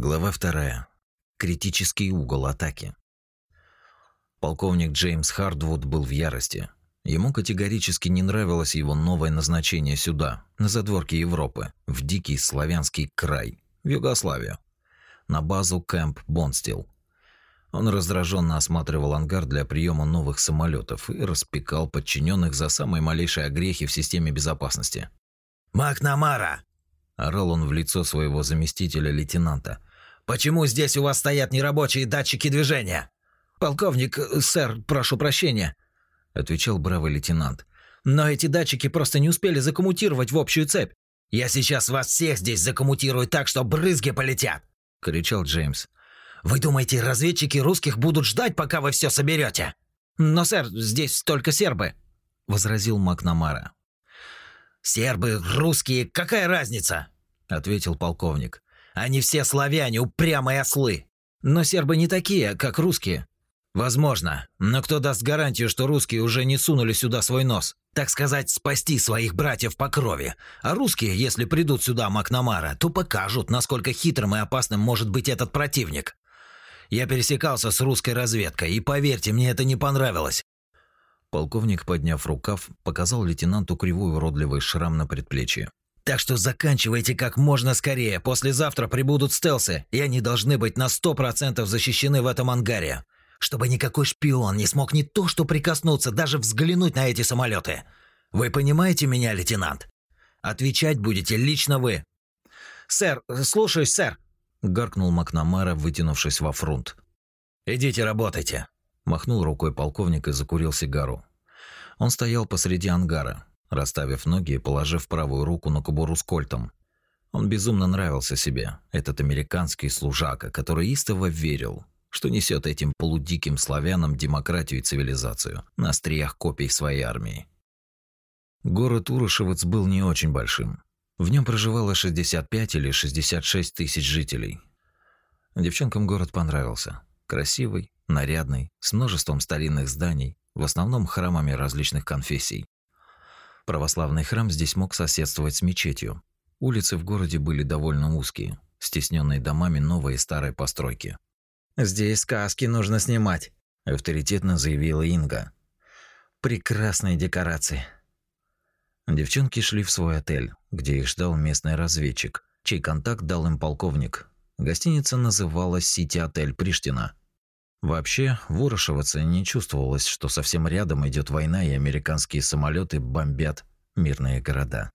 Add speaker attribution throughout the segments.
Speaker 1: Глава вторая. Критический угол атаки. Полковник Джеймс Хардвуд был в ярости. Ему категорически не нравилось его новое назначение сюда, на задворке Европы, в дикий славянский край, в Югославию, на базу Кэмп Бонстил. Он раздраженно осматривал ангар для приема новых самолетов и распекал подчиненных за самые малейшие огрехи в системе безопасности.
Speaker 2: «Макнамара!»
Speaker 1: Орал он в лицо своего заместителя лейтенанта.
Speaker 2: «Почему здесь у вас стоят нерабочие датчики движения?»
Speaker 3: «Полковник, сэр, прошу прощения», –
Speaker 1: отвечал бравый лейтенант.
Speaker 3: «Но эти датчики просто не успели закоммутировать в общую цепь».
Speaker 2: «Я сейчас вас всех здесь закоммутирую так, что брызги полетят!»
Speaker 1: – кричал Джеймс.
Speaker 2: «Вы думаете, разведчики русских будут ждать, пока вы все соберете?»
Speaker 3: «Но, сэр, здесь только сербы», –
Speaker 1: возразил Макнамара.
Speaker 2: «Сербы, русские, какая разница?» – ответил полковник. «Они все славяне, упрямые ослы».
Speaker 3: «Но сербы не такие, как русские».
Speaker 2: «Возможно. Но кто даст гарантию, что русские уже не сунули сюда свой нос? Так сказать, спасти своих братьев по крови. А русские, если придут сюда Макнамара, то покажут, насколько хитрым и опасным может быть этот противник. Я пересекался с русской разведкой, и поверьте, мне это не понравилось.
Speaker 1: Полковник, подняв рукав, показал лейтенанту кривой уродливый шрам на предплечье.
Speaker 2: «Так что заканчивайте как можно скорее. Послезавтра прибудут стелсы, и они должны быть на сто процентов защищены в этом ангаре. Чтобы никакой шпион не смог не то что прикоснуться, даже взглянуть на эти самолеты. Вы понимаете меня, лейтенант? Отвечать будете лично вы».
Speaker 3: «Сэр, слушаюсь, сэр», –
Speaker 1: гаркнул Макнамара, вытянувшись во фронт.
Speaker 2: «Идите работайте»,
Speaker 1: Махнул рукой полковник и закурил сигару. Он стоял посреди ангара, расставив ноги и положив правую руку на кобуру с кольтом. Он безумно нравился себе, этот американский служака, который истово верил, что несет этим полудиким славянам демократию и цивилизацию на остриях копий своей армии. Город Урошевец был не очень большим. В нем проживало 65 или 66 тысяч жителей. Девчонкам город понравился. Красивый, нарядный, с множеством старинных зданий, в основном храмами различных конфессий. Православный храм здесь мог соседствовать с мечетью. Улицы в городе были довольно узкие, стесненные домами новой и старой постройки.
Speaker 3: «Здесь сказки нужно снимать», –
Speaker 1: авторитетно заявила Инга.
Speaker 3: «Прекрасные декорации».
Speaker 1: Девчонки шли в свой отель, где их ждал местный разведчик, чей контакт дал им полковник. Гостиница называлась «Сити-отель Приштина», Вообще, в Урошевце не чувствовалось, что совсем рядом идет война и американские самолеты бомбят мирные города.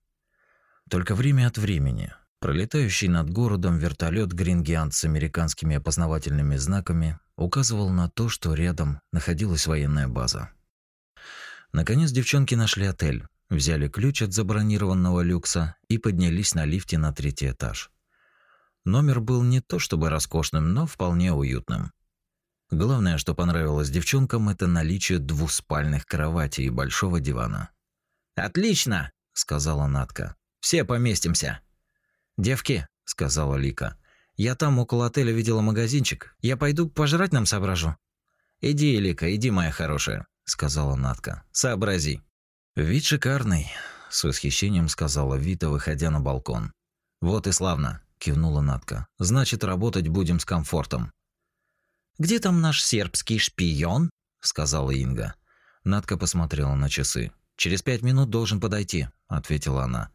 Speaker 1: Только время от времени пролетающий над городом вертолет Грингиант с американскими опознавательными знаками указывал на то, что рядом находилась военная база. Наконец девчонки нашли отель, взяли ключ от забронированного люкса и поднялись на лифте на третий этаж. Номер был не то чтобы роскошным, но вполне уютным. Главное, что понравилось девчонкам, это наличие двуспальных кроватей и большого дивана.
Speaker 2: «Отлично!» – сказала Натка. «Все поместимся!»
Speaker 3: «Девки», – сказала Лика, – «я там около отеля видела магазинчик. Я пойду пожрать нам соображу».
Speaker 1: «Иди, Лика, иди, моя хорошая», – сказала Натка. «Сообрази». «Вид шикарный», – с восхищением сказала Вита, выходя на балкон. «Вот и славно», – кивнула Натка. «Значит, работать будем с комфортом.
Speaker 3: «Где там наш сербский шпион?»
Speaker 1: – сказала Инга. Надка посмотрела на часы. «Через пять минут должен подойти», – ответила она.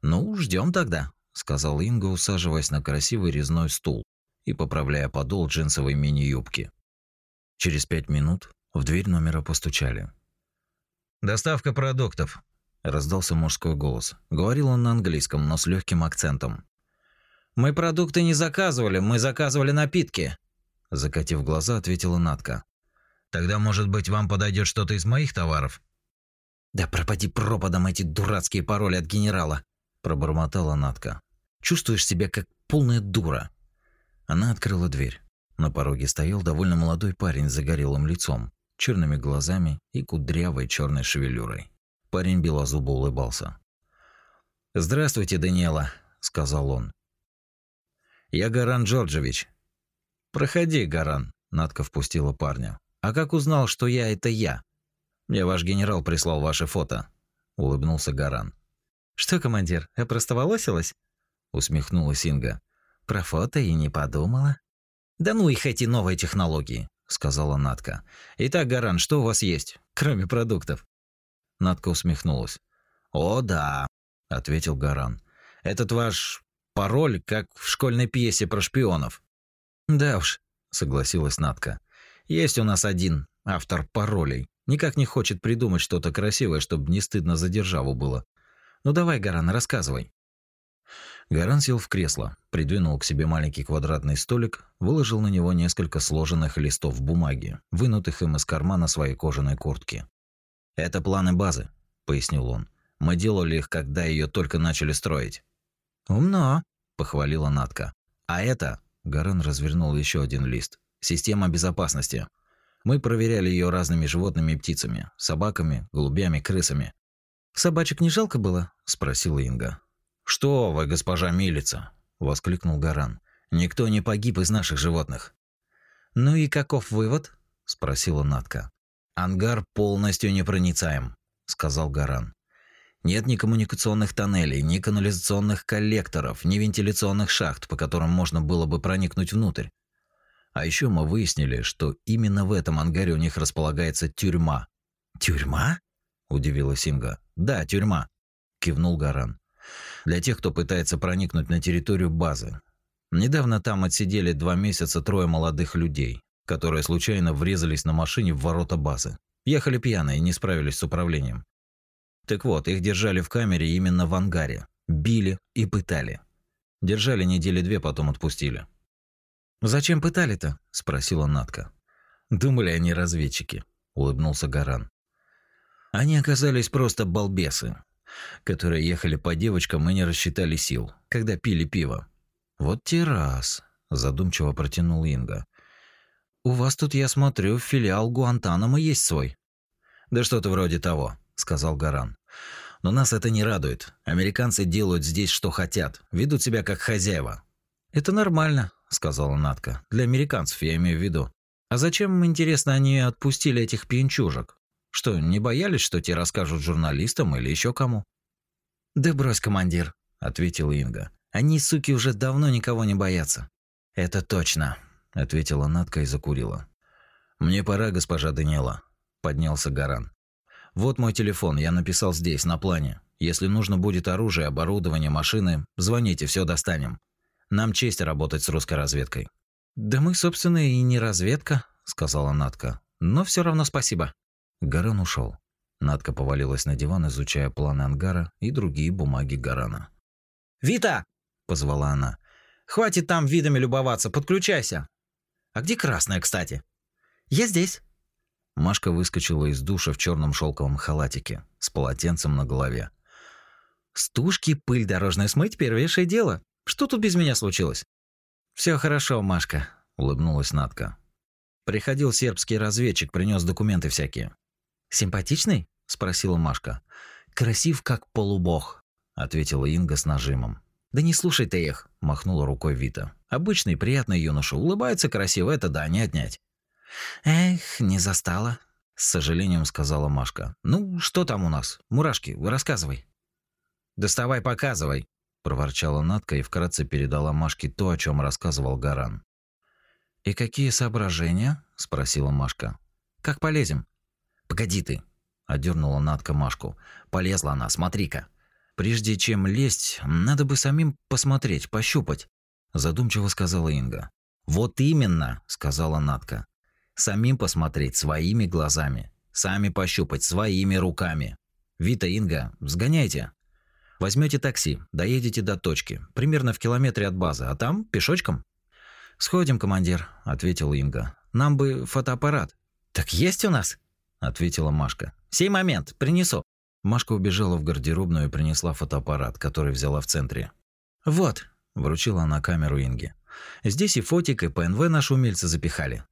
Speaker 3: «Ну, ждем тогда», – сказала
Speaker 1: Инга, усаживаясь на красивый резной стул и поправляя подол джинсовой мини-юбки. Через пять минут в дверь номера постучали.
Speaker 2: «Доставка продуктов», –
Speaker 1: раздался мужской голос. Говорил он на английском, но с легким акцентом.
Speaker 3: «Мы продукты не заказывали, мы заказывали напитки»,
Speaker 1: Закатив глаза, ответила Натка.
Speaker 2: Тогда, может быть, вам подойдет что-то из моих товаров?
Speaker 3: Да пропади пропадом эти дурацкие пароли от генерала, пробормотала Натка. Чувствуешь себя как полная дура.
Speaker 1: Она открыла дверь. На пороге стоял довольно молодой парень с загорелым лицом, черными глазами и кудрявой черной шевелюрой. Парень белозубо улыбался.
Speaker 3: «Здравствуйте, Даниэла», — сказал он. «Я Гаран Джорджевич,
Speaker 1: «Проходи, Гаран», – Надка впустила парня. «А как узнал, что я – это я?» «Мне ваш генерал прислал ваше фото», – улыбнулся Гаран.
Speaker 3: «Что, командир, опростоволосилась?»
Speaker 1: – усмехнулась Инга.
Speaker 3: Про фото и не подумала.
Speaker 2: Да ну их эти новые технологии, сказала Натка. Итак, Гаран, что у вас есть, кроме продуктов?
Speaker 1: Натка усмехнулась.
Speaker 2: О, да, ответил Гаран. Этот ваш пароль, как в школьной пьесе про шпионов.
Speaker 1: Да уж, согласилась Натка. Есть у нас один автор паролей. Никак не хочет придумать что-то красивое, чтобы не стыдно за державу было. Ну давай, Гаран, рассказывай. Гаран сел в кресло, придвинул к себе маленький квадратный столик, выложил на него несколько сложенных листов бумаги, вынутых им из кармана своей кожаной куртки. «Это планы базы», — пояснил он. «Мы делали их, когда ее только начали строить».
Speaker 3: «Умно», —
Speaker 1: похвалила Натка. «А это...» — Гаран развернул еще один лист. «Система безопасности. Мы проверяли ее разными животными и птицами. Собаками, голубями, крысами».
Speaker 3: «Собачек не жалко было?»
Speaker 1: — спросила Инга. «Что вы, госпожа милица!» – воскликнул Гаран. «Никто не погиб из наших животных».
Speaker 3: «Ну и каков вывод?»
Speaker 1: – спросила Натка. «Ангар полностью непроницаем», – сказал Гаран. «Нет ни коммуникационных тоннелей, ни канализационных коллекторов, ни вентиляционных шахт, по которым можно было бы проникнуть внутрь. А еще мы выяснили, что именно в этом ангаре у них располагается тюрьма».
Speaker 3: «Тюрьма?»
Speaker 1: – удивилась Инга. «Да, тюрьма», – кивнул Гаран для тех, кто пытается проникнуть на территорию базы. Недавно там отсидели два месяца трое молодых людей, которые случайно врезались на машине в ворота базы. Ехали пьяные не справились с управлением. Так вот, их держали в камере именно в ангаре. Били и пытали. Держали недели две, потом отпустили.
Speaker 3: «Зачем пытали-то?» – спросила Натка.
Speaker 1: «Думали они разведчики», – улыбнулся Гаран. Они оказались просто балбесы, которые ехали по девочкам и не рассчитали сил, когда пили пиво.
Speaker 3: Вот те раз, задумчиво протянул Инга. У вас тут, я смотрю, филиал Гуантанамо есть свой.
Speaker 1: Да что-то вроде того, сказал Гаран. Но нас это не радует. Американцы делают здесь что хотят, ведут себя как хозяева.
Speaker 3: Это нормально, сказала Натка. Для американцев я имею в виду. А зачем, интересно, они отпустили этих пьянчужек? Что, не боялись, что те расскажут журналистам или еще кому?
Speaker 1: Да брось, командир, ответила Инга. Они, суки, уже давно никого не боятся.
Speaker 3: Это точно, ответила Натка и закурила.
Speaker 1: Мне пора, госпожа Даниэла, поднялся Гаран. Вот мой телефон, я написал здесь, на плане. Если нужно будет оружие, оборудование, машины, звоните, все достанем. Нам честь работать с русской разведкой.
Speaker 3: Да мы, собственно, и не разведка, сказала Натка. Но все равно спасибо.
Speaker 1: Гаран ушел. Надка повалилась на диван, изучая планы ангара и другие бумаги Гарана.
Speaker 2: «Вита!» – позвала она. «Хватит там видами любоваться, подключайся!» «А где красная, кстати?»
Speaker 3: «Я здесь!»
Speaker 1: Машка выскочила из душа в черном шелковом халатике с полотенцем на голове.
Speaker 2: «Стужки, пыль дорожная смыть – первейшее дело. Что тут без меня случилось?»
Speaker 3: Все хорошо, Машка», – улыбнулась Надка.
Speaker 1: «Приходил сербский разведчик, принес документы всякие.
Speaker 3: «Симпатичный?» – спросила Машка.
Speaker 1: «Красив, как полубог», – ответила Инга с нажимом.
Speaker 3: «Да не слушай ты их», –
Speaker 1: махнула рукой Вита. «Обычный, приятный юноша, улыбается красиво, это да, не отнять».
Speaker 3: «Эх, не застала», –
Speaker 1: с сожалением сказала Машка. «Ну, что там у нас? Мурашки, рассказывай».
Speaker 2: «Доставай, показывай», –
Speaker 1: проворчала Натка и вкратце передала Машке то, о чем рассказывал Гаран.
Speaker 3: «И какие соображения?» – спросила Машка. «Как полезем?»
Speaker 1: «Погоди ты!» – одернула Надка Машку. «Полезла она, смотри-ка!» «Прежде чем лезть, надо бы самим посмотреть, пощупать», – задумчиво сказала Инга. «Вот именно!» – сказала Надка. «Самим посмотреть своими глазами, сами пощупать своими руками. Вита, Инга, сгоняйте. Возьмете такси, доедете до точки, примерно в километре от базы, а там пешочком».
Speaker 3: «Сходим, командир», – ответила Инга. «Нам бы фотоаппарат».
Speaker 2: «Так есть у нас?»
Speaker 1: ответила Машка.
Speaker 2: Сей момент, принесу.
Speaker 1: Машка убежала в гардеробную и принесла фотоаппарат, который взяла в центре.
Speaker 3: Вот,
Speaker 1: вручила она камеру Инге. Здесь и фотик, и ПНВ наши умельцы запихали.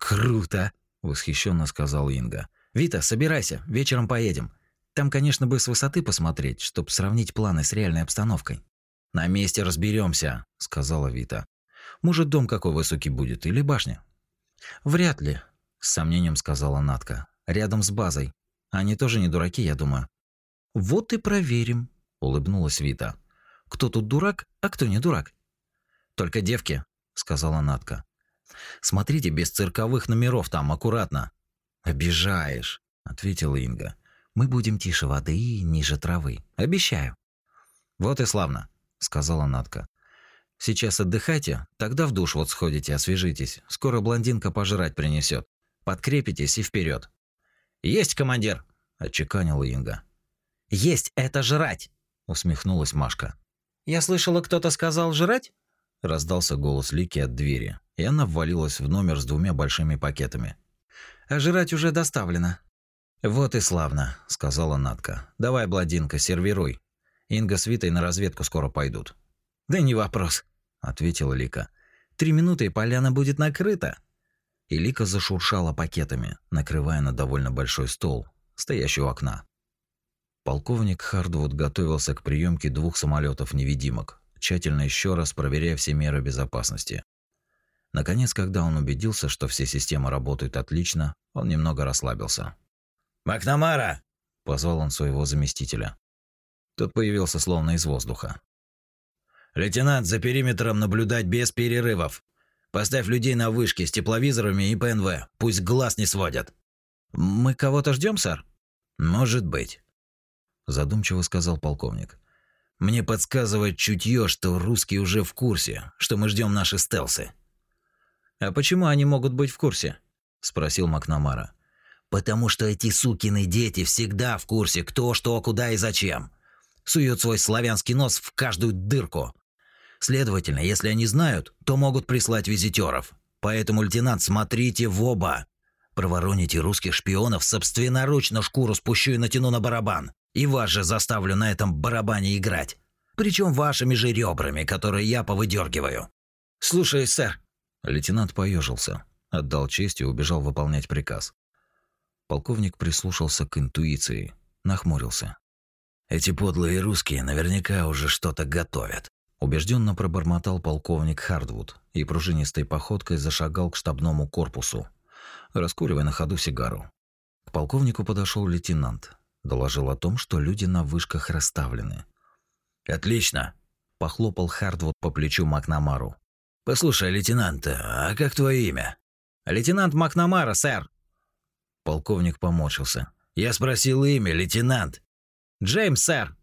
Speaker 3: Круто,
Speaker 1: восхищенно сказал Инга.
Speaker 3: Вита, собирайся, вечером поедем. Там, конечно, бы с высоты посмотреть, чтобы сравнить планы с реальной обстановкой.
Speaker 1: На месте разберемся, сказала Вита. Может, дом какой высокий будет или башня?
Speaker 3: Вряд ли,
Speaker 1: с сомнением сказала Натка рядом с базой. Они тоже не дураки, я думаю.
Speaker 3: Вот и проверим, улыбнулась Вита. Кто тут дурак, а кто не дурак? Только девки, сказала Натка. Смотрите без цирковых номеров там аккуратно. Обижаешь, ответила Инга. Мы будем тише воды и ниже травы. Обещаю. Вот и славно, сказала Натка. Сейчас отдыхайте, тогда в душ вот сходите, освежитесь. Скоро блондинка пожрать принесет. Подкрепитесь и вперед. Есть, командир, отчеканила Инга. Есть это жрать, усмехнулась Машка. Я слышала, кто-то сказал жрать? раздался голос Лики от двери, и она ввалилась в номер с двумя большими пакетами. А жрать уже доставлено. Вот и славно, сказала Натка. Давай, блондинка, сервируй. Инга с Витой на разведку скоро пойдут. Да не вопрос, ответила Лика. Три минуты и поляна будет накрыта. И Лика зашуршала пакетами, накрывая на довольно большой стол, стоящий у окна. Полковник Хардвуд готовился к приемке двух самолетов-невидимок, тщательно еще раз проверяя все меры безопасности. Наконец, когда он убедился, что все системы работают отлично, он немного расслабился.
Speaker 2: «Макнамара!»
Speaker 3: – позвал он своего заместителя. Тот появился словно из воздуха.
Speaker 2: «Лейтенант, за периметром наблюдать без перерывов. Поставь людей на вышке с тепловизорами и ПНВ. Пусть глаз не сводят».
Speaker 3: «Мы кого-то ждем, сэр?»
Speaker 2: «Может быть», – задумчиво сказал полковник. «Мне подсказывает чутье, что русские уже в курсе, что мы ждем наши стелсы».
Speaker 3: «А почему они могут быть в курсе?» – спросил Макнамара.
Speaker 2: «Потому что эти сукины дети всегда в курсе, кто, что, куда и зачем. Суют свой славянский нос в каждую дырку. Следовательно, если они знают, то могут прислать визитеров. Поэтому, лейтенант, смотрите в оба. Провороните русских шпионов, собственноручно шкуру спущу и натяну на барабан. И вас же заставлю на этом барабане играть. Причем вашими же ребрами, которые я повыдергиваю.
Speaker 3: Слушай, сэр. Лейтенант поежился, отдал честь и убежал выполнять приказ. Полковник прислушался к интуиции, нахмурился.
Speaker 2: Эти подлые русские наверняка уже что-то готовят.
Speaker 3: Убежденно пробормотал полковник Хардвуд и пружинистой походкой зашагал к штабному корпусу, раскуривая на ходу сигару. К полковнику подошел лейтенант, доложил о том, что люди на вышках расставлены.
Speaker 2: «Отлично!»
Speaker 3: – похлопал Хардвуд по плечу Макнамару.
Speaker 2: «Послушай, лейтенант, а как твое имя?»
Speaker 3: «Лейтенант Макнамара, сэр!»
Speaker 2: Полковник поморщился. «Я спросил имя, лейтенант!»
Speaker 3: «Джеймс, сэр!»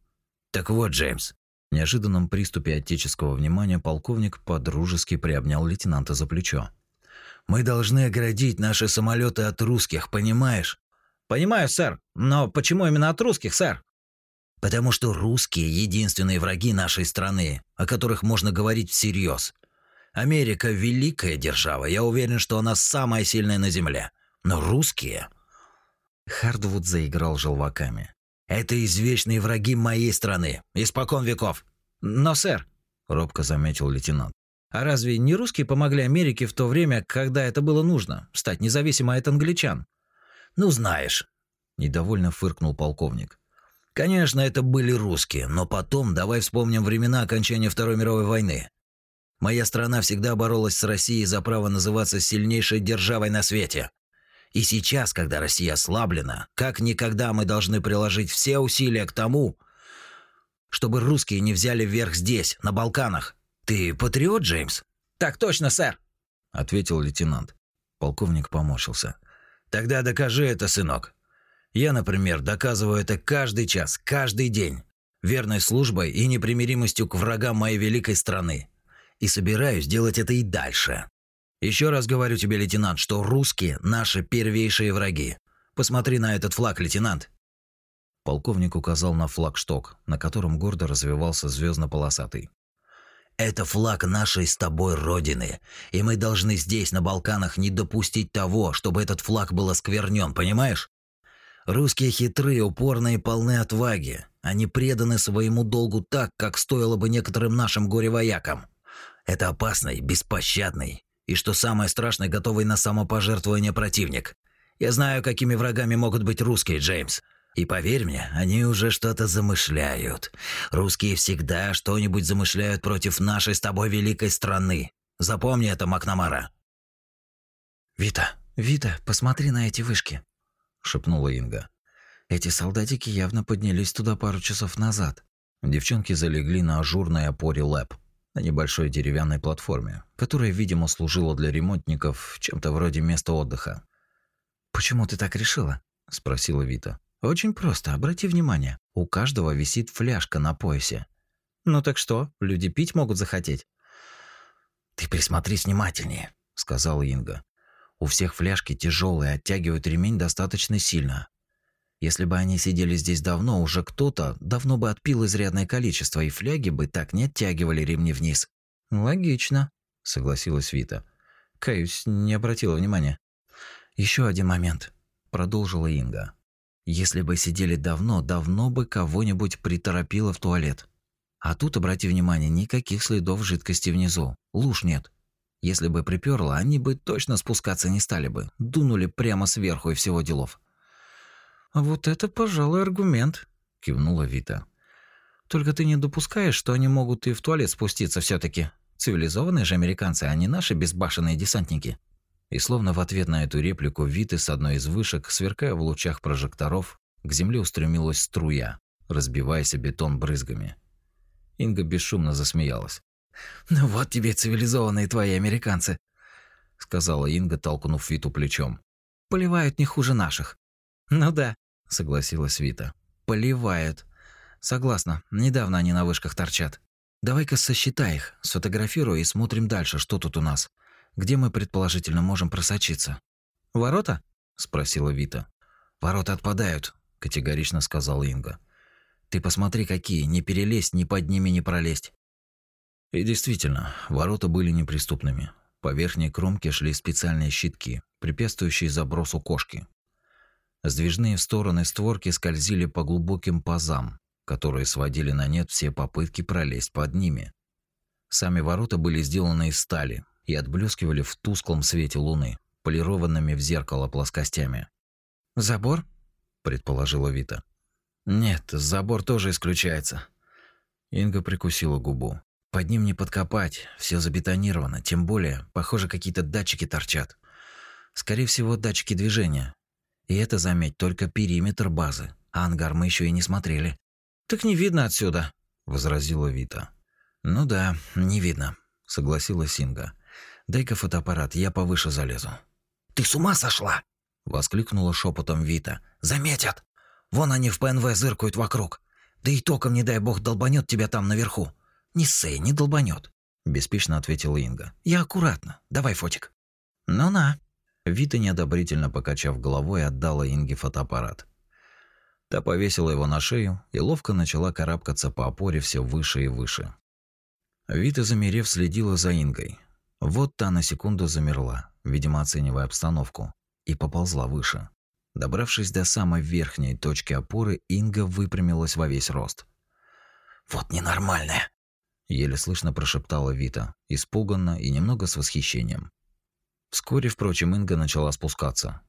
Speaker 2: «Так вот, Джеймс!»
Speaker 3: В неожиданном приступе отеческого внимания полковник подружески приобнял лейтенанта за плечо.
Speaker 2: «Мы должны оградить наши самолеты от русских, понимаешь?»
Speaker 3: «Понимаю, сэр. Но почему именно от русских, сэр?»
Speaker 2: «Потому что русские – единственные враги нашей страны, о которых можно говорить всерьез. Америка – великая держава, я уверен, что она самая сильная на Земле. Но русские...»
Speaker 3: Хардвуд заиграл желваками.
Speaker 2: «Это извечные враги моей страны, испокон веков».
Speaker 3: «Но, сэр», – робко заметил лейтенант, «а разве не русские помогли Америке в то время, когда это было нужно, стать независимой от англичан?»
Speaker 2: «Ну, знаешь», – недовольно фыркнул полковник. «Конечно, это были русские, но потом давай вспомним времена окончания Второй мировой войны. Моя страна всегда боролась с Россией за право называться сильнейшей державой на свете. И сейчас, когда Россия ослаблена, как никогда мы должны приложить все усилия к тому, чтобы русские не взяли верх здесь, на Балканах. Ты патриот, Джеймс?
Speaker 3: Так точно, сэр,
Speaker 2: ответил лейтенант. Полковник поморщился. Тогда докажи это, сынок. Я, например, доказываю это каждый час, каждый день, верной службой и непримиримостью к врагам моей великой страны. И собираюсь делать это и дальше. Еще раз говорю тебе, лейтенант, что русские наши первейшие враги. Посмотри на этот флаг, лейтенант.
Speaker 3: Полковник указал на флагшток, на котором гордо развивался звездно-полосатый.
Speaker 2: Это флаг нашей с тобой родины, и мы должны здесь, на Балканах, не допустить того, чтобы этот флаг был осквернен, понимаешь? Русские хитрые, упорные полны отваги. Они преданы своему долгу так, как стоило бы некоторым нашим горе-воякам. Это опасный, беспощадный и, что самое страшное, готовый на самопожертвование противник. Я знаю, какими врагами могут быть русские, Джеймс. И поверь мне, они уже что-то замышляют. Русские всегда что-нибудь замышляют против нашей с тобой великой страны. Запомни это, Макнамара.
Speaker 3: «Вита, Вита, посмотри на эти вышки», – шепнула Инга. «Эти солдатики явно поднялись туда пару часов назад». Девчонки залегли на ажурной опоре лэп,
Speaker 1: на небольшой деревянной платформе, которая, видимо, служила для ремонтников чем-то вроде места отдыха.
Speaker 3: «Почему ты так решила?» – спросила Вита. «Очень просто, обрати внимание. У каждого висит фляжка на поясе. Ну так что, люди пить могут захотеть?»
Speaker 2: «Ты присмотрись внимательнее», – сказала Инга.
Speaker 3: «У всех фляжки тяжелые, оттягивают ремень достаточно сильно. Если бы они сидели здесь давно, уже кто-то давно бы отпил изрядное количество, и фляги бы так не оттягивали ремни вниз».
Speaker 1: «Логично», – согласилась Вита. Каюсь, не обратила внимания.
Speaker 3: Еще один момент, продолжила Инга. Если бы сидели давно, давно бы кого-нибудь приторопило в туалет. А тут, обрати внимание, никаких следов жидкости внизу. Луж нет. Если бы приперло, они бы точно спускаться не стали бы. Дунули прямо сверху и всего делов.
Speaker 1: «А вот это, пожалуй, аргумент», – кивнула Вита. «Только ты не допускаешь, что они могут и в туалет спуститься все таки Цивилизованные же американцы, а не наши безбашенные десантники».
Speaker 3: И словно в ответ на эту реплику Виты с одной из вышек, сверкая в лучах прожекторов, к земле устремилась струя, разбиваясь о бетон брызгами. Инга бесшумно засмеялась.
Speaker 2: «Ну вот тебе цивилизованные твои американцы», —
Speaker 3: сказала Инга, толкнув Виту плечом.
Speaker 2: «Поливают не хуже наших».
Speaker 3: «Ну да», — согласилась Вита. «Поливают. Согласна, недавно они на вышках торчат. Давай-ка сосчитай их, сфотографируй и смотрим дальше, что тут у нас. Где мы, предположительно, можем просочиться?
Speaker 1: Ворота?
Speaker 3: спросила Вита. Ворота отпадают, категорично сказала Инга. Ты посмотри, какие, не перелезть, ни под ними не пролезть. И действительно, ворота были неприступными. По верхней кромке шли специальные щитки, препятствующие забросу кошки. Сдвижные в стороны створки скользили по глубоким пазам, которые сводили на нет все попытки пролезть под ними. Сами ворота были сделаны из стали, и отблескивали в тусклом свете луны, полированными в зеркало плоскостями.
Speaker 1: «Забор?»
Speaker 3: – предположила Вита. «Нет, забор тоже исключается». Инга прикусила губу. «Под ним не подкопать, все забетонировано, тем более, похоже, какие-то датчики торчат. Скорее всего, датчики движения. И это, заметь, только периметр базы, а ангар мы еще и не смотрели».
Speaker 1: «Так не видно отсюда», – возразила Вита.
Speaker 3: «Ну да, не видно», – согласилась Инга. Дай-ка фотоаппарат, я повыше залезу.
Speaker 2: Ты с ума сошла?
Speaker 3: воскликнула шепотом Вита.
Speaker 2: Заметят. Вон они в ПНВ зыркают вокруг. Да и током, не дай бог, долбанет тебя там наверху. Не ссы, не долбанет, беспечно ответила Инга. Я аккуратно. Давай фотик.
Speaker 3: Ну на. Вита неодобрительно покачав головой, отдала Инге фотоаппарат. Та повесила его на шею и ловко начала карабкаться по опоре все выше и выше. Вита, замерев, следила за Ингой, вот та на секунду замерла, видимо, оценивая обстановку, и поползла выше. Добравшись до самой верхней точки опоры, Инга выпрямилась во весь рост.
Speaker 2: «Вот ненормальная!»
Speaker 3: Еле слышно прошептала Вита, испуганно и немного с восхищением. Вскоре, впрочем, Инга начала спускаться.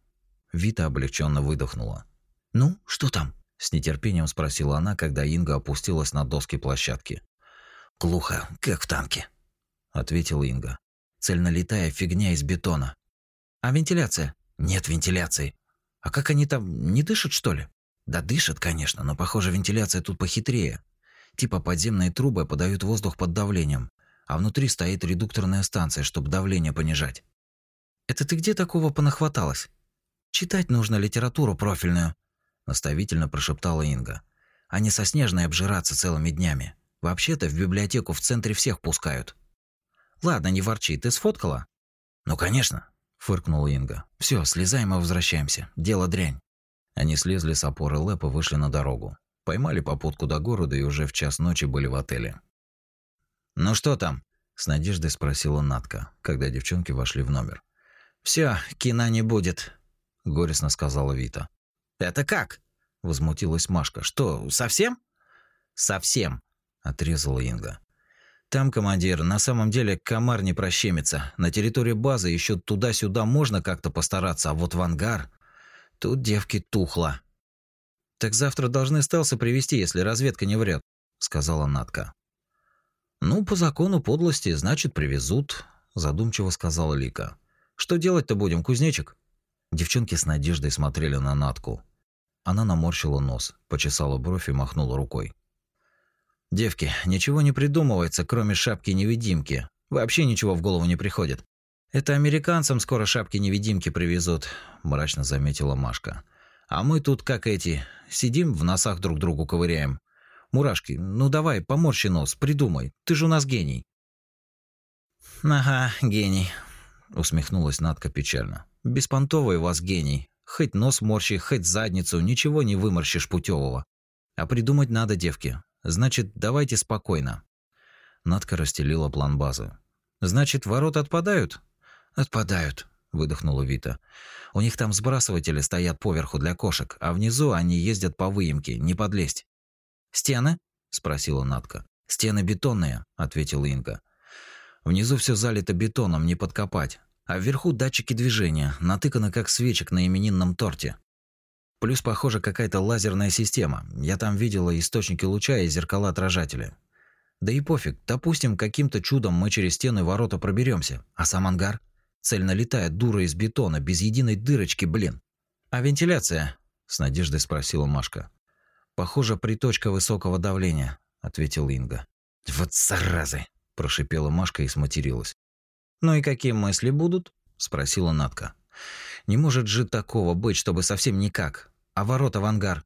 Speaker 3: Вита облегченно выдохнула.
Speaker 2: «Ну, что там?»
Speaker 3: – с нетерпением спросила она, когда Инга опустилась на доски площадки.
Speaker 2: «Глухо, как в танке», –
Speaker 3: ответила Инга. Цельнолитая фигня из бетона.
Speaker 2: А вентиляция?
Speaker 3: Нет вентиляции.
Speaker 2: А как они там, не дышат, что ли?
Speaker 3: Да дышат, конечно, но, похоже, вентиляция тут похитрее. Типа подземные трубы подают воздух под давлением, а внутри стоит редукторная станция, чтобы давление понижать.
Speaker 2: Это ты где такого понахваталась? Читать нужно литературу профильную,
Speaker 3: наставительно прошептала Инга. А не со снежной обжираться целыми днями. Вообще-то в библиотеку в центре всех пускают.
Speaker 2: Ладно, не ворчи, ты сфоткала?
Speaker 3: Ну, конечно, фыркнула Инга. Все, слезаем и возвращаемся. Дело дрянь. Они слезли с опоры лэпа и вышли на дорогу. Поймали попутку до города и уже в час ночи были в отеле.
Speaker 1: «Ну что там?»
Speaker 3: – с надеждой спросила Натка, когда девчонки вошли в номер.
Speaker 1: Все, кино не будет», –
Speaker 3: горестно сказала Вита.
Speaker 1: «Это как?» – возмутилась Машка. «Что, совсем?» «Совсем», – отрезала Инга. Там, командир, на самом деле комар не прощемится. На территории базы еще туда-сюда можно как-то постараться, а вот в ангар... Тут девки тухло. «Так завтра должны стелсы привести, если разведка не врет», — сказала Натка. «Ну, по закону подлости, значит, привезут», — задумчиво сказала Лика. «Что делать-то будем, кузнечик?»
Speaker 3: Девчонки с надеждой смотрели на Натку. Она наморщила нос, почесала бровь и махнула рукой.
Speaker 1: Девки, ничего не придумывается, кроме шапки-невидимки. Вообще ничего в голову не приходит. Это американцам скоро шапки-невидимки привезут, мрачно заметила Машка. А мы тут как эти, сидим в носах друг другу ковыряем. Мурашки, ну давай, поморщи нос, придумай. Ты же у нас гений. Ага, гений, усмехнулась Надка печально. Беспонтовый вас гений. Хоть нос морщи, хоть задницу, ничего не выморщишь путевого. А придумать надо, девки. Значит, давайте спокойно. Надка расстелила план базы. Значит, ворота отпадают? Отпадают, выдохнула Вита. У них там сбрасыватели стоят поверху для кошек, а внизу они ездят по выемке, не подлезть. Стены? спросила Надка. Стены бетонные, ответила Инга. Внизу все залито бетоном, не подкопать. А вверху датчики движения, натыканы как свечек на именинном торте. Плюс, похоже, какая-то лазерная система. Я там видела источники луча и зеркала отражателя. Да и пофиг, допустим, каким-то чудом мы через стену и ворота проберемся, а сам ангар цельно летает дура из бетона, без единой дырочки, блин. А вентиляция? с надеждой спросила Машка. Похоже, приточка высокого давления, ответил Инга. Вот заразы, прошипела Машка и сматерилась. Ну и какие мысли будут? спросила Натка. Не может же такого быть, чтобы совсем никак. А ворота в ангар?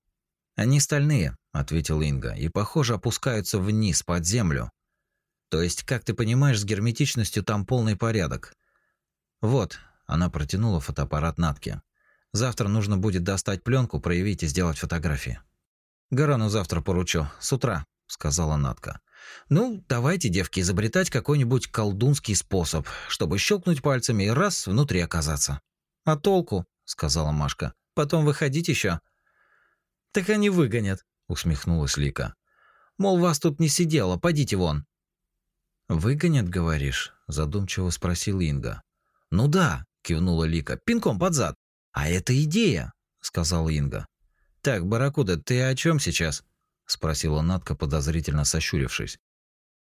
Speaker 1: Они стальные, ответил Инга, и, похоже, опускаются вниз под землю. То есть, как ты понимаешь, с герметичностью там полный порядок. Вот, она протянула фотоаппарат Натке. Завтра нужно будет достать пленку, проявить и сделать фотографии. Гарану завтра поручу, с утра, сказала Натка. Ну, давайте, девки, изобретать какой-нибудь колдунский способ, чтобы щелкнуть пальцами и раз внутри оказаться. А толку, сказала Машка. Потом выходить еще. Так они выгонят, усмехнулась Лика. Мол, вас тут не сидело, пойдите вон. Выгонят, говоришь? задумчиво спросил Инга. Ну да, кивнула Лика. Пинком под зад. А это идея, сказала Инга. Так, Баракуда, ты о чем сейчас? Спросила Натка, подозрительно сощурившись.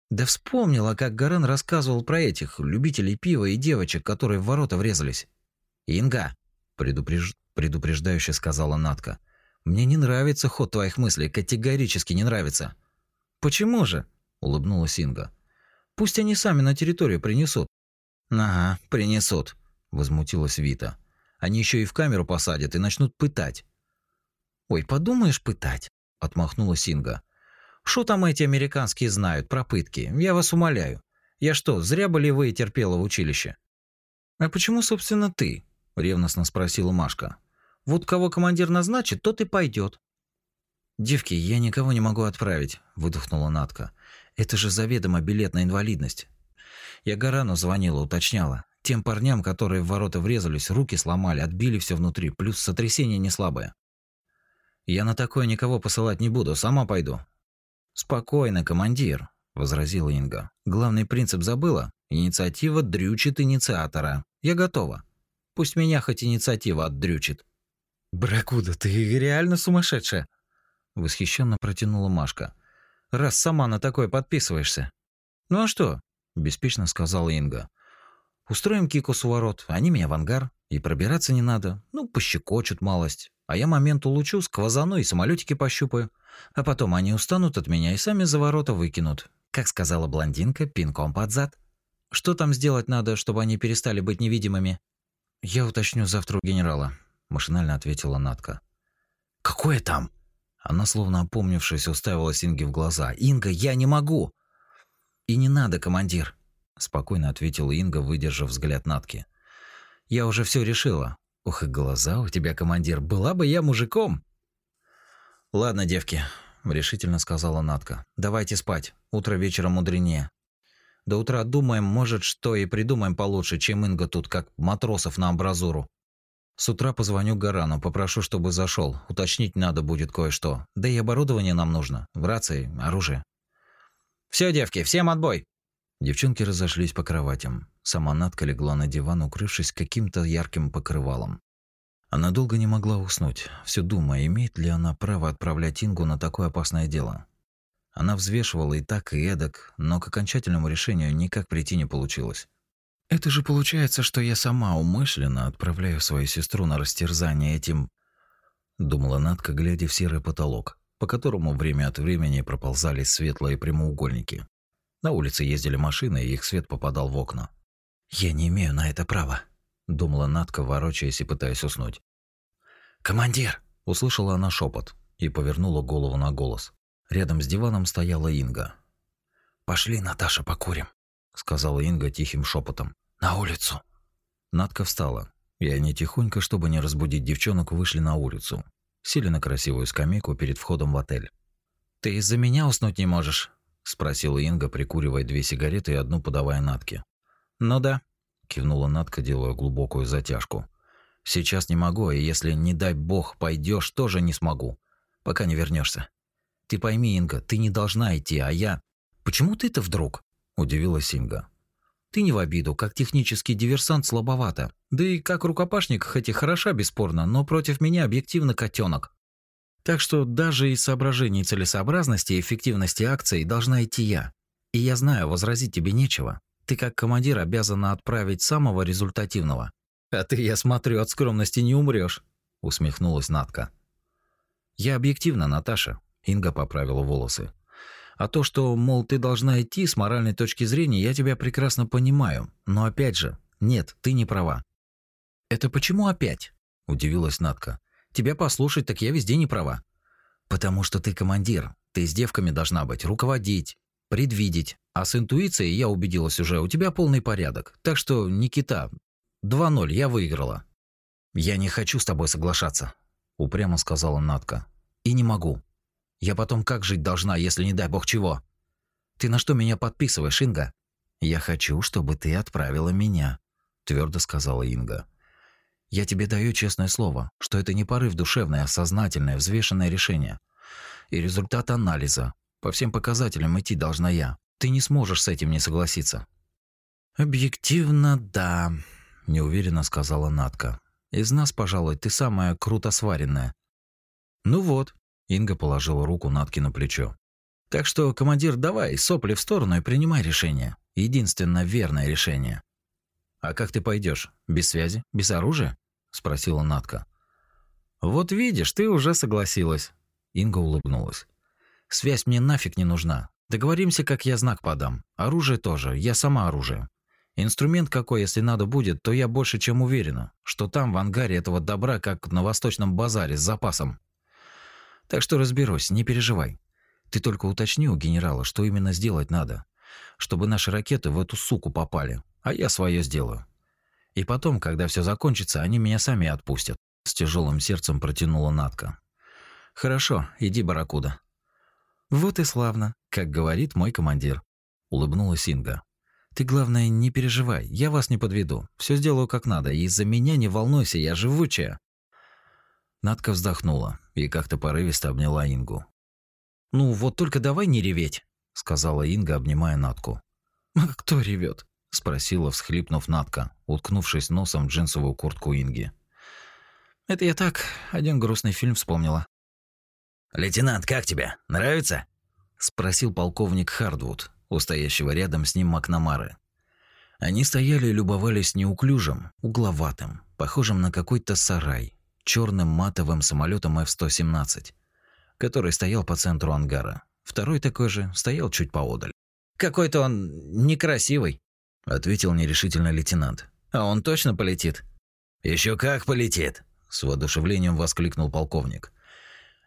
Speaker 1: Да вспомнила, как Гарен рассказывал про этих любителей пива и девочек, которые в ворота врезались. Инга, предупреж... предупреждающе сказала Натка. Мне не нравится ход твоих мыслей, категорически не нравится. Почему же? улыбнулась Инга. Пусть они сами на территорию принесут. Ага, принесут, возмутилась Вита. Они еще и в камеру посадят и начнут пытать. Ой, подумаешь, пытать, отмахнулась Инга. Что там эти американские знают про пытки? Я вас умоляю. Я что, зря болевые терпела в училище? А почему, собственно, ты? ревностно спросила Машка. Вот кого командир назначит, тот и пойдет. Девки, я никого не могу отправить, выдохнула Натка. Это же заведомо билет на инвалидность. Я Гарану звонила, уточняла. Тем парням, которые в ворота врезались, руки сломали, отбили все внутри, плюс сотрясение не слабое. Я на такое никого посылать не буду, сама пойду. Спокойно, командир, возразила Инга. Главный принцип забыла? Инициатива дрючит инициатора. Я готова. Пусть меня хоть инициатива отдрючит. Бракуда, ты реально сумасшедшая, восхищенно протянула Машка. Раз сама на такое подписываешься. Ну а что? беспечно сказала Инга. Устроим кику с ворот, они меня в ангар, и пробираться не надо. Ну, пощекочут малость. А я момент улучу, сквозану и самолетики пощупаю. А потом они устанут от меня и сами за ворота выкинут. Как сказала блондинка, пинком под зад. Что там сделать надо, чтобы они перестали быть невидимыми? Я уточню завтра у генерала, машинально ответила Натка. Какое там? Она словно опомнившись уставилась Инге в глаза. Инга, я не могу. И не надо, командир, спокойно ответила Инга, выдержав взгляд Натки. Я уже все решила. Ох, и глаза у тебя, командир, была бы я мужиком. Ладно, девки, решительно сказала Натка. Давайте спать. Утро вечером мудренее. До утра думаем, может, что и придумаем получше, чем Инга тут как матросов на амбразуру. С утра позвоню Гарану, попрошу, чтобы зашел. Уточнить надо будет кое-что. Да и оборудование нам нужно. В рации, оружие. Все, девки, всем отбой. Девчонки разошлись по кроватям. Сама Натка легла на диван, укрывшись каким-то ярким покрывалом. Она долго не могла уснуть, все думая, имеет ли она право отправлять Ингу на такое опасное дело. Она взвешивала и так, и эдак, но к окончательному решению никак прийти не получилось. Это же получается, что я сама умышленно отправляю свою сестру на растерзание этим, думала Натка, глядя в серый потолок. по которому время от времени проползали светлые прямоугольники. На улице ездили машины, и их свет попадал в окна.
Speaker 3: «Я не имею на это права», –
Speaker 1: думала Натка, ворочаясь и пытаясь уснуть.
Speaker 3: «Командир!»
Speaker 1: – услышала она шепот и повернула голову на голос. Рядом с диваном стояла Инга.
Speaker 3: «Пошли, Наташа, покурим», –
Speaker 1: сказала Инга тихим шепотом.
Speaker 3: «На улицу».
Speaker 1: Надка встала, и они тихонько, чтобы не разбудить девчонок, вышли на улицу. Сели на красивую скамейку перед входом в отель.
Speaker 3: «Ты из-за меня уснуть не можешь?»
Speaker 1: – спросила Инга, прикуривая две сигареты и одну подавая Натке.
Speaker 3: «Ну да», –
Speaker 1: кивнула Натка, делая глубокую затяжку. «Сейчас не могу, и если, не дай бог, пойдешь, тоже не смогу, пока не вернешься. Ты пойми, Инга, ты не должна идти, а я...»
Speaker 3: «Почему ты-то вдруг?»
Speaker 1: – удивилась Инга.
Speaker 3: «Ты не в обиду, как технический диверсант слабовато. Да и как рукопашник, хоть и хороша, бесспорно, но против меня объективно котенок. Так что даже из соображений целесообразности и эффективности акции должна идти я. И я знаю, возразить тебе нечего. Ты как командир обязана отправить самого результативного. А ты, я смотрю, от скромности не умрешь, усмехнулась Натка. Я объективна, Наташа, Инга поправила волосы. А то, что, мол, ты должна идти с моральной точки зрения, я тебя прекрасно понимаю. Но опять же, нет, ты не права. Это почему опять? удивилась Натка. Тебя послушать, так я везде не права. Потому что ты командир. Ты с девками должна быть, руководить, предвидеть. А с интуицией, я убедилась уже, у тебя полный порядок. Так что, Никита, 2-0, я выиграла. Я не хочу с тобой соглашаться, упрямо сказала Натка. И не могу. Я потом как жить должна, если не дай бог чего? Ты на что меня подписываешь, Инга? Я хочу, чтобы ты отправила меня, твердо сказала Инга. Я тебе даю честное слово, что это не порыв душевный, а сознательное, взвешенное решение. И результат анализа. По всем показателям идти должна я. Ты не сможешь с этим не согласиться. Объективно, да, неуверенно сказала Натка. Из нас, пожалуй, ты самая круто сваренная. Ну вот, Инга положила руку Натке на плечо. Так что, командир, давай сопли в сторону и принимай решение. Единственно верное решение. А как ты пойдешь? Без связи, без оружия? спросила Натка. Вот видишь, ты уже согласилась. Инга улыбнулась. Связь мне нафиг не нужна. Договоримся, как я знак подам. Оружие тоже, я сама оружие. Инструмент какой, если надо будет, то я больше чем уверена, что там в ангаре этого добра, как на восточном базаре с запасом. Так что разберусь, не переживай. Ты только уточни у генерала, что именно сделать надо, чтобы наши ракеты в эту суку попали, а я свое сделаю. И потом, когда все закончится, они меня сами отпустят. С тяжелым сердцем протянула Натка. Хорошо, иди, барракуда. Вот и славно, как говорит мой командир, улыбнулась Инга. Ты главное не переживай, я вас не подведу. Все сделаю как надо, и из-за меня не волнуйся, я живучая. Надка вздохнула и как-то порывисто обняла Ингу. Ну вот только давай не реветь, сказала Инга, обнимая Натку. А кто ревет? спросила, всхлипнув Натка, уткнувшись носом в джинсовую куртку Инги. Это я так, один грустный фильм вспомнила.
Speaker 2: «Лейтенант, как тебе? Нравится?»
Speaker 1: – спросил полковник Хардвуд, у стоящего рядом с ним Макнамары. Они стояли и любовались неуклюжим, угловатым, похожим на какой-то сарай, черным матовым самолетом F-117, который стоял по центру ангара. Второй такой же стоял чуть поодаль.
Speaker 3: «Какой-то он некрасивый», –
Speaker 1: ответил нерешительно лейтенант.
Speaker 3: «А он точно полетит?»
Speaker 2: Еще как полетит!» – с воодушевлением воскликнул полковник.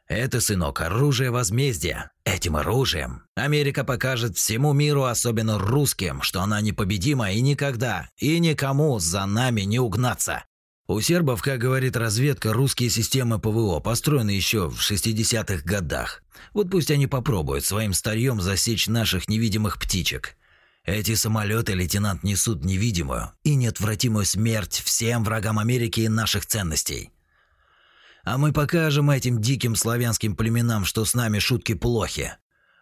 Speaker 2: Это, сынок, оружие возмездия. Этим оружием Америка покажет всему миру, особенно русским, что она непобедима и никогда, и никому за нами не угнаться. У сербов, как говорит разведка, русские системы ПВО построены еще в 60-х годах. Вот пусть они попробуют своим старьем засечь наших невидимых птичек. Эти самолеты, лейтенант, несут невидимую и неотвратимую смерть всем врагам Америки и наших ценностей. А мы покажем этим диким славянским племенам, что с нами шутки плохи.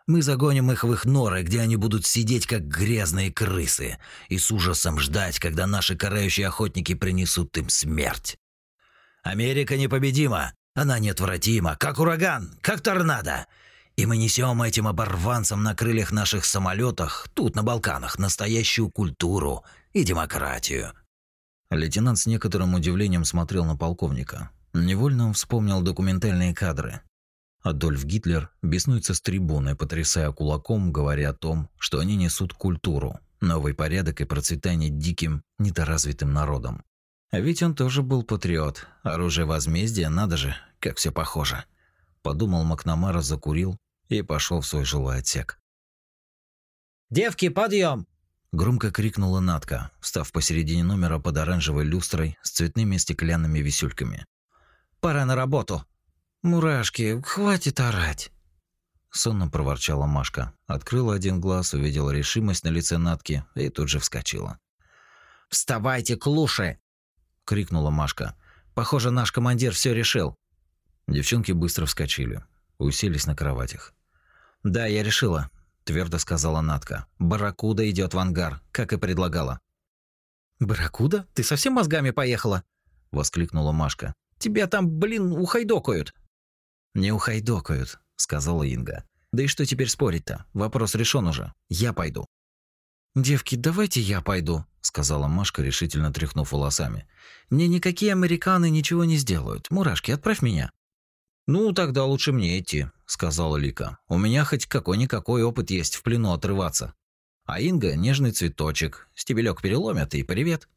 Speaker 2: Мы загоним их в их норы, где они будут сидеть как грязные крысы и с ужасом ждать, когда наши карающие охотники принесут им смерть. Америка непобедима, она неотвратима, как ураган, как торнадо. И мы несем этим оборванцам на крыльях наших самолетах, тут на Балканах, настоящую культуру и демократию.
Speaker 1: Лейтенант с некоторым удивлением смотрел на полковника. Невольно он вспомнил документальные кадры. Адольф Гитлер беснуется с трибуны, потрясая кулаком, говоря о том, что они несут культуру, новый порядок и процветание диким, недоразвитым народам. А ведь он тоже был патриот. Оружие возмездия, надо же, как все похоже. Подумал Макнамара, закурил и пошел в свой жилой отсек.
Speaker 2: «Девки, подъем!»
Speaker 1: Громко крикнула Натка, встав посередине номера под оранжевой люстрой с цветными стеклянными висюльками.
Speaker 2: «Пора на работу!»
Speaker 3: «Мурашки, хватит орать!»
Speaker 1: Сонно проворчала Машка. Открыла один глаз, увидела решимость на лице Натки и тут же вскочила.
Speaker 2: «Вставайте, клуши!»
Speaker 1: – крикнула Машка. «Похоже, наш командир все решил». Девчонки быстро вскочили, уселись на кроватях. «Да, я решила», – твердо сказала Натка. «Барракуда идет в ангар, как и предлагала».
Speaker 3: «Барракуда? Ты совсем мозгами поехала?»
Speaker 1: – воскликнула Машка.
Speaker 3: «Тебя там, блин, ухайдокают!»
Speaker 1: «Не ухайдокают», — сказала Инга. «Да и что теперь спорить-то? Вопрос решен уже. Я пойду».
Speaker 3: «Девки, давайте я пойду», — сказала Машка, решительно тряхнув волосами. «Мне никакие американы ничего не сделают. Мурашки, отправь меня».
Speaker 1: «Ну, тогда лучше мне идти», — сказала Лика. «У меня хоть какой-никакой опыт есть в плену отрываться. А Инга — нежный цветочек. Стебелек переломят и привет».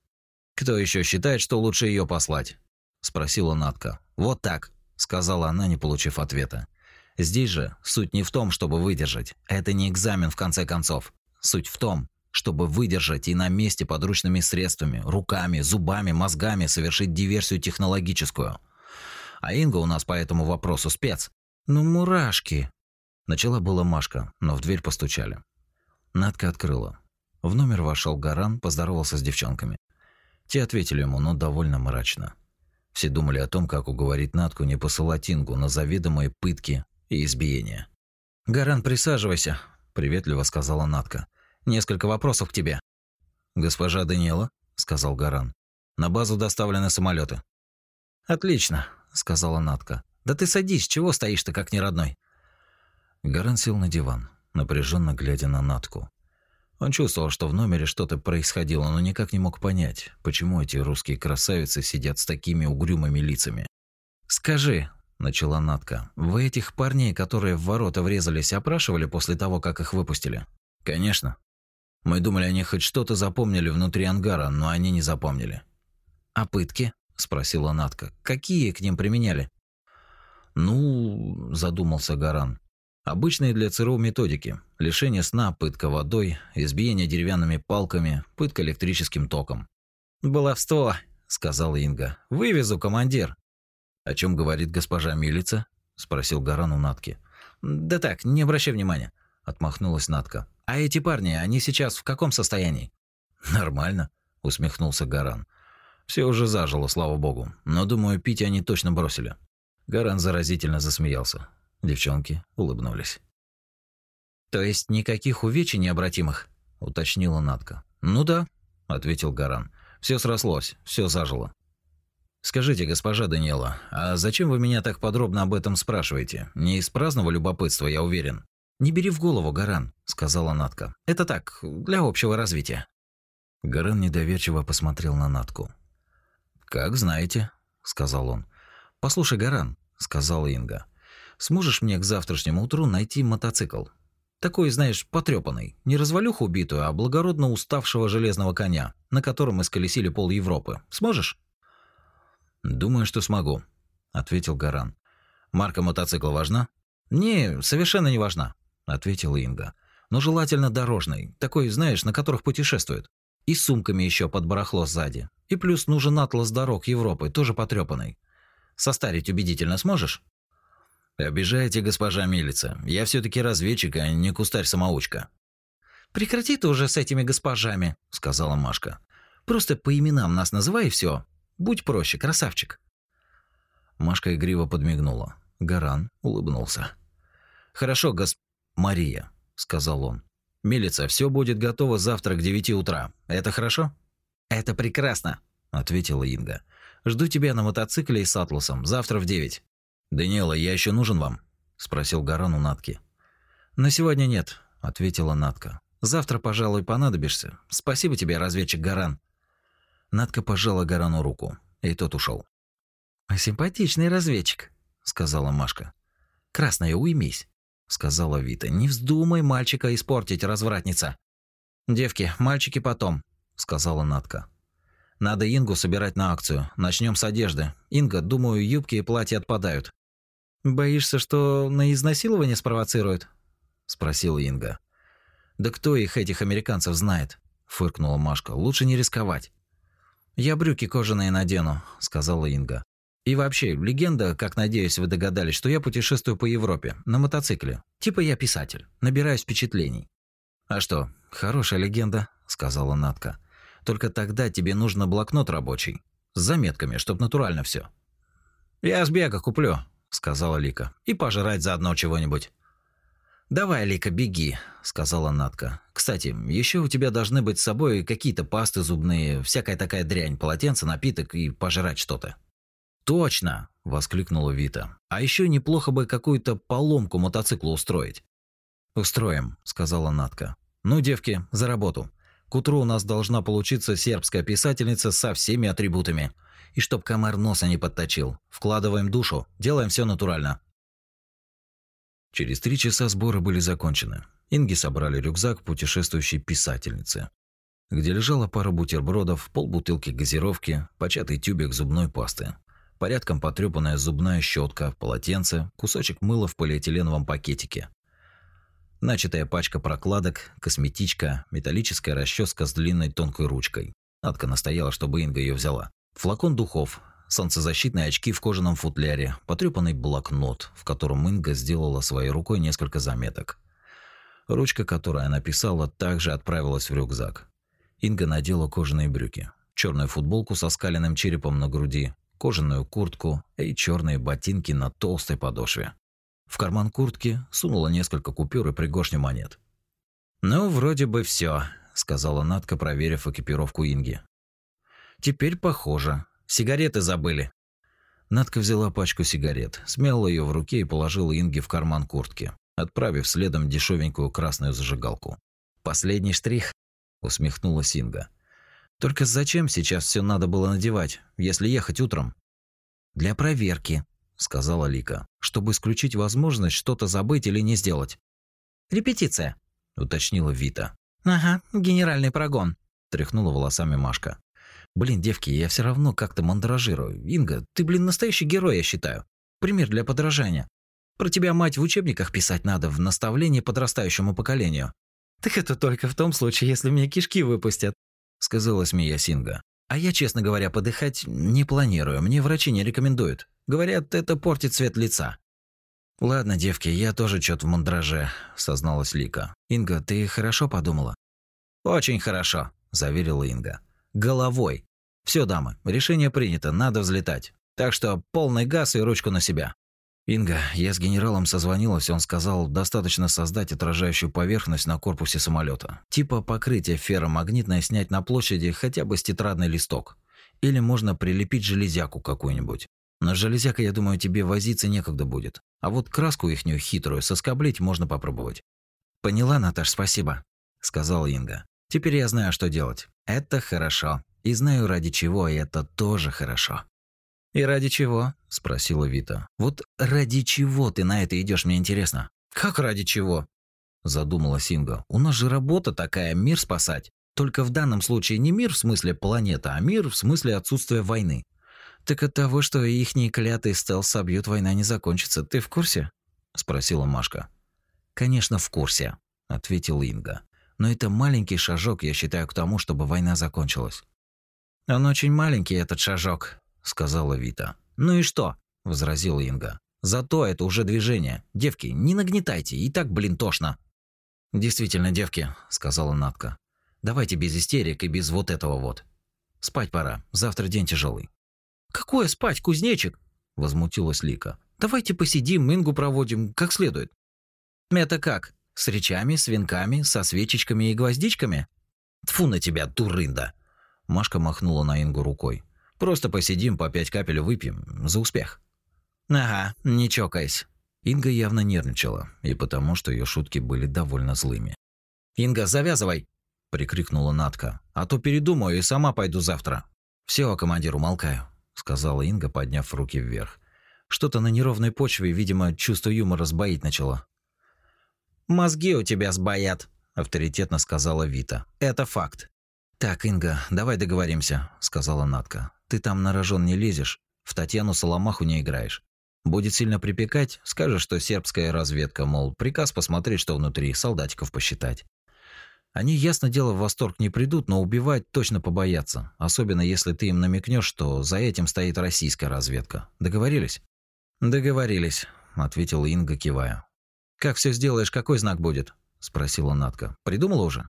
Speaker 1: «Кто еще считает, что лучше ее послать?» — спросила Натка. «Вот так», сказала она, не получив ответа. Здесь же суть не в том, чтобы выдержать. Это не экзамен в конце концов. Суть в том, чтобы выдержать и на месте подручными средствами, руками, зубами, мозгами совершить диверсию технологическую. А Инга у нас по этому вопросу спец.
Speaker 3: Ну, мурашки.
Speaker 1: Начала была Машка, но в дверь постучали. Надка открыла. В номер вошел Гаран, поздоровался с девчонками. Те ответили ему, но довольно мрачно. Все думали о том, как уговорить Натку не посылать Ингу на заведомые пытки и избиения.
Speaker 3: «Гаран, присаживайся», – приветливо сказала Натка. «Несколько вопросов к тебе».
Speaker 1: «Госпожа Даниэла», – сказал Гаран. «На базу доставлены самолеты.
Speaker 3: «Отлично», – сказала Натка. «Да ты садись, чего стоишь-то как неродной?»
Speaker 1: Гаран сел на диван, напряженно глядя на Натку. Он чувствовал, что в номере что-то происходило, но никак не мог понять, почему эти русские красавицы сидят с такими угрюмыми лицами.
Speaker 3: «Скажи», – начала Натка, – «вы этих парней, которые в ворота врезались, опрашивали после того, как их выпустили?»
Speaker 1: «Конечно. Мы думали, они хоть что-то запомнили внутри ангара, но они не запомнили».
Speaker 3: «А пытки?» – спросила Натка. «Какие к ним применяли?»
Speaker 1: «Ну...» – задумался Гаран. Обычные для ЦРУ методики. Лишение сна, пытка водой, избиение деревянными палками, пытка электрическим током.
Speaker 3: «Баловство», — сказала Инга. «Вывезу, командир».
Speaker 1: «О чем говорит госпожа Милица?» — спросил Гаран у Натки.
Speaker 3: «Да так, не обращай внимания», — отмахнулась Натка. «А эти парни, они сейчас в каком состоянии?»
Speaker 1: «Нормально», — усмехнулся Гаран. Все уже зажило, слава богу. Но, думаю, пить они точно бросили». Гаран заразительно засмеялся. Девчонки улыбнулись.
Speaker 3: «То есть никаких увечий необратимых?» – уточнила Натка.
Speaker 1: «Ну да», – ответил Гаран. Все срослось, все зажило». «Скажите, госпожа Даниэла, а зачем вы меня так подробно об этом спрашиваете? Не из праздного любопытства, я уверен».
Speaker 3: «Не бери в голову, Гаран», – сказала Натка. «Это так, для общего развития».
Speaker 1: Гаран недоверчиво посмотрел на Натку. «Как знаете», – сказал он.
Speaker 3: «Послушай, Гаран», – сказала Инга. Сможешь мне к завтрашнему утру найти мотоцикл? Такой, знаешь, потрепанный. Не развалюху убитую, а благородно уставшего железного коня, на котором мы сколесили пол Европы. Сможешь?
Speaker 1: Думаю, что смогу, ответил Гаран. Марка мотоцикла важна?
Speaker 3: Не, совершенно не важна, ответила Инга. Но желательно дорожный, такой, знаешь, на которых путешествуют. И с сумками еще под барахло сзади. И плюс нужен атлас дорог Европы, тоже потрепанный. Состарить убедительно сможешь?
Speaker 1: «Обижаете, госпожа милица. Я все таки разведчик, а не кустарь-самоучка».
Speaker 3: «Прекрати ты уже с этими госпожами», — сказала Машка. «Просто по именам нас называй и все. Будь проще, красавчик».
Speaker 1: Машка игриво подмигнула. Гаран улыбнулся.
Speaker 3: «Хорошо, гос... Мария», — сказал он. «Милица, все будет готово завтра к девяти утра. Это хорошо?» «Это прекрасно», — ответила Инга. «Жду тебя на мотоцикле и с атласом. Завтра в девять».
Speaker 1: «Даниэла, я еще нужен вам?» – спросил Гаран у Натки.
Speaker 3: «На сегодня нет», – ответила Натка. «Завтра, пожалуй, понадобишься. Спасибо тебе, разведчик Гаран».
Speaker 1: Натка пожала Гарану руку, и тот ушел.
Speaker 3: «Симпатичный разведчик», – сказала Машка. Красная, уймись, сказала Вита. Не вздумай мальчика испортить, развратница. Девки, мальчики потом, сказала Натка. Надо Ингу собирать на акцию. Начнем с одежды. Инга, думаю, юбки и платья отпадают. Боишься, что на изнасилование спровоцируют? спросила Инга. Да кто их этих американцев знает? фыркнула Машка. Лучше не рисковать. Я брюки кожаные надену, сказала Инга. И вообще, легенда, как надеюсь, вы догадались, что я путешествую по Европе на мотоцикле. Типа я писатель, набираюсь впечатлений. А что? Хорошая легенда, сказала Натка. Только тогда тебе нужно блокнот рабочий с заметками, чтоб натурально все. Я с бега куплю, сказала Лика. И пожрать заодно чего-нибудь. «Давай, Лика, беги», – сказала Натка. «Кстати, еще у тебя должны быть с собой какие-то пасты зубные, всякая такая дрянь, полотенце, напиток и пожрать что-то». «Точно!» – воскликнула Вита. «А еще неплохо бы какую-то поломку мотоцикла устроить». «Устроим», – сказала Натка. «Ну, девки, за работу. К утру у нас должна получиться сербская писательница со всеми атрибутами. И чтоб комар носа не подточил. Вкладываем душу, делаем все натурально».
Speaker 1: Через три часа сборы были закончены. Инги собрали рюкзак путешествующей писательницы, где лежала пара бутербродов, полбутылки газировки, початый тюбик зубной пасты, порядком потрепанная зубная щетка, полотенце, кусочек мыла в полиэтиленовом пакетике, начатая пачка прокладок, косметичка, металлическая расческа с длинной тонкой ручкой. Надка настояла, чтобы Инга ее взяла. Флакон духов, солнцезащитные очки в кожаном футляре, потрепанный блокнот, в котором Инга сделала своей рукой несколько заметок. Ручка, которой она писала, также отправилась в рюкзак. Инга надела кожаные брюки, черную футболку со скаленным черепом на груди, кожаную куртку и черные ботинки на толстой подошве. В карман куртки сунула несколько купюр и пригоршню монет.
Speaker 3: «Ну, вроде бы все, сказала Натка, проверив экипировку Инги. «Теперь похоже. Сигареты забыли». Надка взяла пачку сигарет, смяла ее в руке и положила Инге в карман куртки, отправив следом дешевенькую красную зажигалку. «Последний штрих», – усмехнулась Инга. «Только зачем сейчас все надо было надевать, если ехать утром?» «Для проверки», – сказала Лика, «чтобы исключить возможность что-то забыть или не сделать». «Репетиция», – уточнила Вита. «Ага, генеральный прогон», – тряхнула волосами Машка. Блин, девки, я все равно как-то мандражирую. Инга, ты, блин, настоящий герой, я считаю. Пример для подражания. Про тебя, мать, в учебниках писать надо, в наставлении подрастающему поколению. Так это только в том случае, если мне кишки выпустят, сказала смеясь Инга. А я, честно говоря, подыхать не планирую, мне врачи не рекомендуют. Говорят, это портит цвет лица. Ладно, девки, я тоже что-то в мандраже, созналась Лика. Инга, ты хорошо подумала? Очень хорошо, заверила Инга. Головой. Все, дамы, решение принято, надо взлетать. Так что полный газ и ручку на себя. Инга, я с генералом созвонилась, он сказал, достаточно создать отражающую поверхность на корпусе самолета. Типа покрытие ферромагнитное снять на площади хотя бы с тетрадный листок. Или можно прилепить железяку какую-нибудь. Но с железякой, я думаю, тебе возиться некогда будет. А вот краску ихнюю хитрую соскоблить можно попробовать. Поняла, Наташ, спасибо, сказала Инга. Теперь я знаю, что делать. Это хорошо. И знаю, ради чего, и это тоже хорошо. «И ради чего?» – спросила Вита. «Вот ради чего ты на это идешь, мне интересно». «Как ради чего?» – задумалась Инга. «У нас же работа такая, мир спасать. Только в данном случае не мир в смысле планета, а мир в смысле отсутствия войны. Так от того, что ихние клятые стелс собьют, война не закончится. Ты в курсе?» – спросила Машка. «Конечно, в курсе», – ответила Инга. «Но это маленький шажок, я считаю, к тому, чтобы война закончилась. «Он очень маленький, этот шажок», – сказала Вита. «Ну и что?» – возразила Инга. «Зато это уже движение. Девки, не нагнетайте, и так, блин, тошно». «Действительно, девки», – сказала Натка. «Давайте без истерик и без вот этого вот. Спать пора, завтра день тяжелый». «Какое спать, кузнечик?» – возмутилась Лика. «Давайте посидим, Ингу проводим, как следует». «Это как? С речами, с венками, со свечечками и гвоздичками?» «Тфу на тебя, дурында!» Машка махнула на Ингу рукой. «Просто посидим, по пять капель выпьем. За успех». «Ага, не чокаясь». Инга явно нервничала, и потому, что ее шутки были довольно злыми. «Инга, завязывай!» – прикрикнула Натка. «А то передумаю и сама пойду завтра». «Все, командир, умолкаю», – сказала Инга, подняв руки вверх.
Speaker 1: Что-то на неровной почве, видимо, чувство юмора сбоить начало.
Speaker 3: «Мозги у тебя сбоят», – авторитетно сказала Вита. «Это факт».
Speaker 1: «Так, Инга, давай договоримся», – сказала Натка. «Ты там на рожон не лезешь, в Татьяну Соломаху не играешь. Будет сильно припекать, скажешь, что сербская разведка, мол, приказ посмотреть, что внутри, солдатиков посчитать. Они, ясно дело, в восторг не придут, но убивать точно побоятся, особенно если ты им намекнешь, что за этим стоит российская разведка. Договорились? Договорились, ответила Инга, кивая. Как все сделаешь, какой знак будет? спросила Натка. Придумала уже?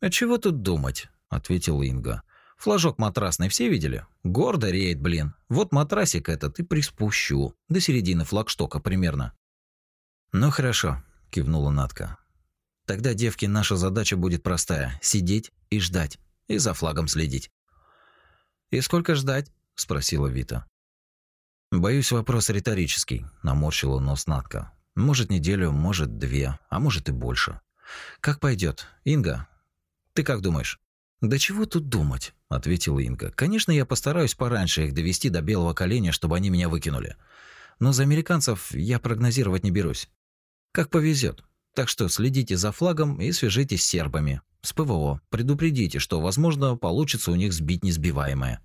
Speaker 1: А чего тут думать? Ответила Инга. Флажок матрасный все видели? Гордо реет, блин. Вот матрасик этот и приспущу. До середины флагштока примерно. Ну хорошо, кивнула Натка. Тогда, девки, наша задача будет простая – сидеть и ждать, и за флагом следить. «И сколько ждать?» – спросила Вита. «Боюсь, вопрос риторический», – наморщила нос Натка. «Может, неделю, может, две, а может и больше. Как пойдет, Инга, ты как думаешь?» «Да чего тут думать?» – ответила Инга. «Конечно, я постараюсь пораньше их довести до белого коленя, чтобы они меня выкинули. Но за американцев я прогнозировать не берусь. Как повезет. Так что следите за флагом и свяжитесь с сербами. С ПВО. Предупредите, что, возможно, получится у них сбить несбиваемое.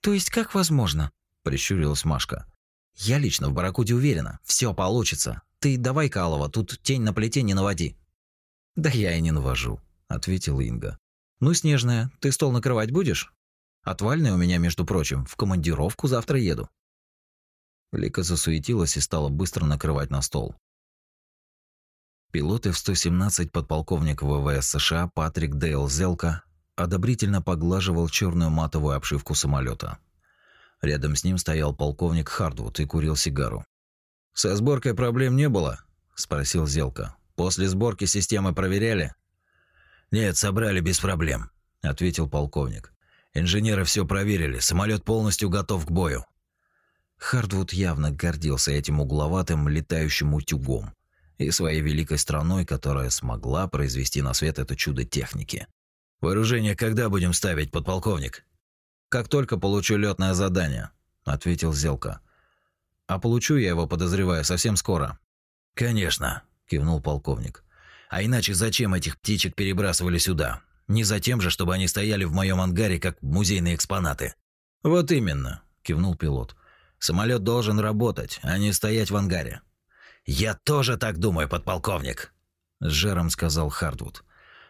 Speaker 1: То есть как возможно? Прищурилась Машка. Я лично в Баракуде уверена. Все получится. Ты давай, Калова, тут тень на плите не наводи. Да я и не навожу, ответила Инга. Ну, Снежная, ты стол накрывать будешь? Отвальная у меня, между прочим, в командировку завтра еду. Лика засуетилась и стала быстро накрывать на стол. Пилот F-117 подполковник ВВС США Патрик Дейл Зелка одобрительно поглаживал черную матовую обшивку самолета. Рядом с ним стоял полковник Хардвуд и курил сигару. «Со сборкой проблем не было?» – спросил Зелка. «После сборки системы проверяли?»
Speaker 2: «Нет, собрали без проблем», – ответил полковник. «Инженеры все проверили, самолет полностью готов к бою».
Speaker 1: Хардвуд явно гордился этим угловатым летающим утюгом, и своей великой страной, которая смогла произвести на свет это чудо техники.
Speaker 2: «Вооружение когда будем ставить, подполковник?»
Speaker 1: «Как только получу летное задание», – ответил Зелка. «А получу я его, подозреваю, совсем скоро».
Speaker 2: «Конечно», – кивнул полковник. «А иначе зачем этих птичек перебрасывали сюда? Не за тем же, чтобы они стояли в моем ангаре, как музейные экспонаты».
Speaker 1: «Вот именно», – кивнул пилот. «Самолет должен работать, а не стоять в ангаре.
Speaker 2: «Я тоже так думаю, подполковник», – с жаром сказал Хардвуд.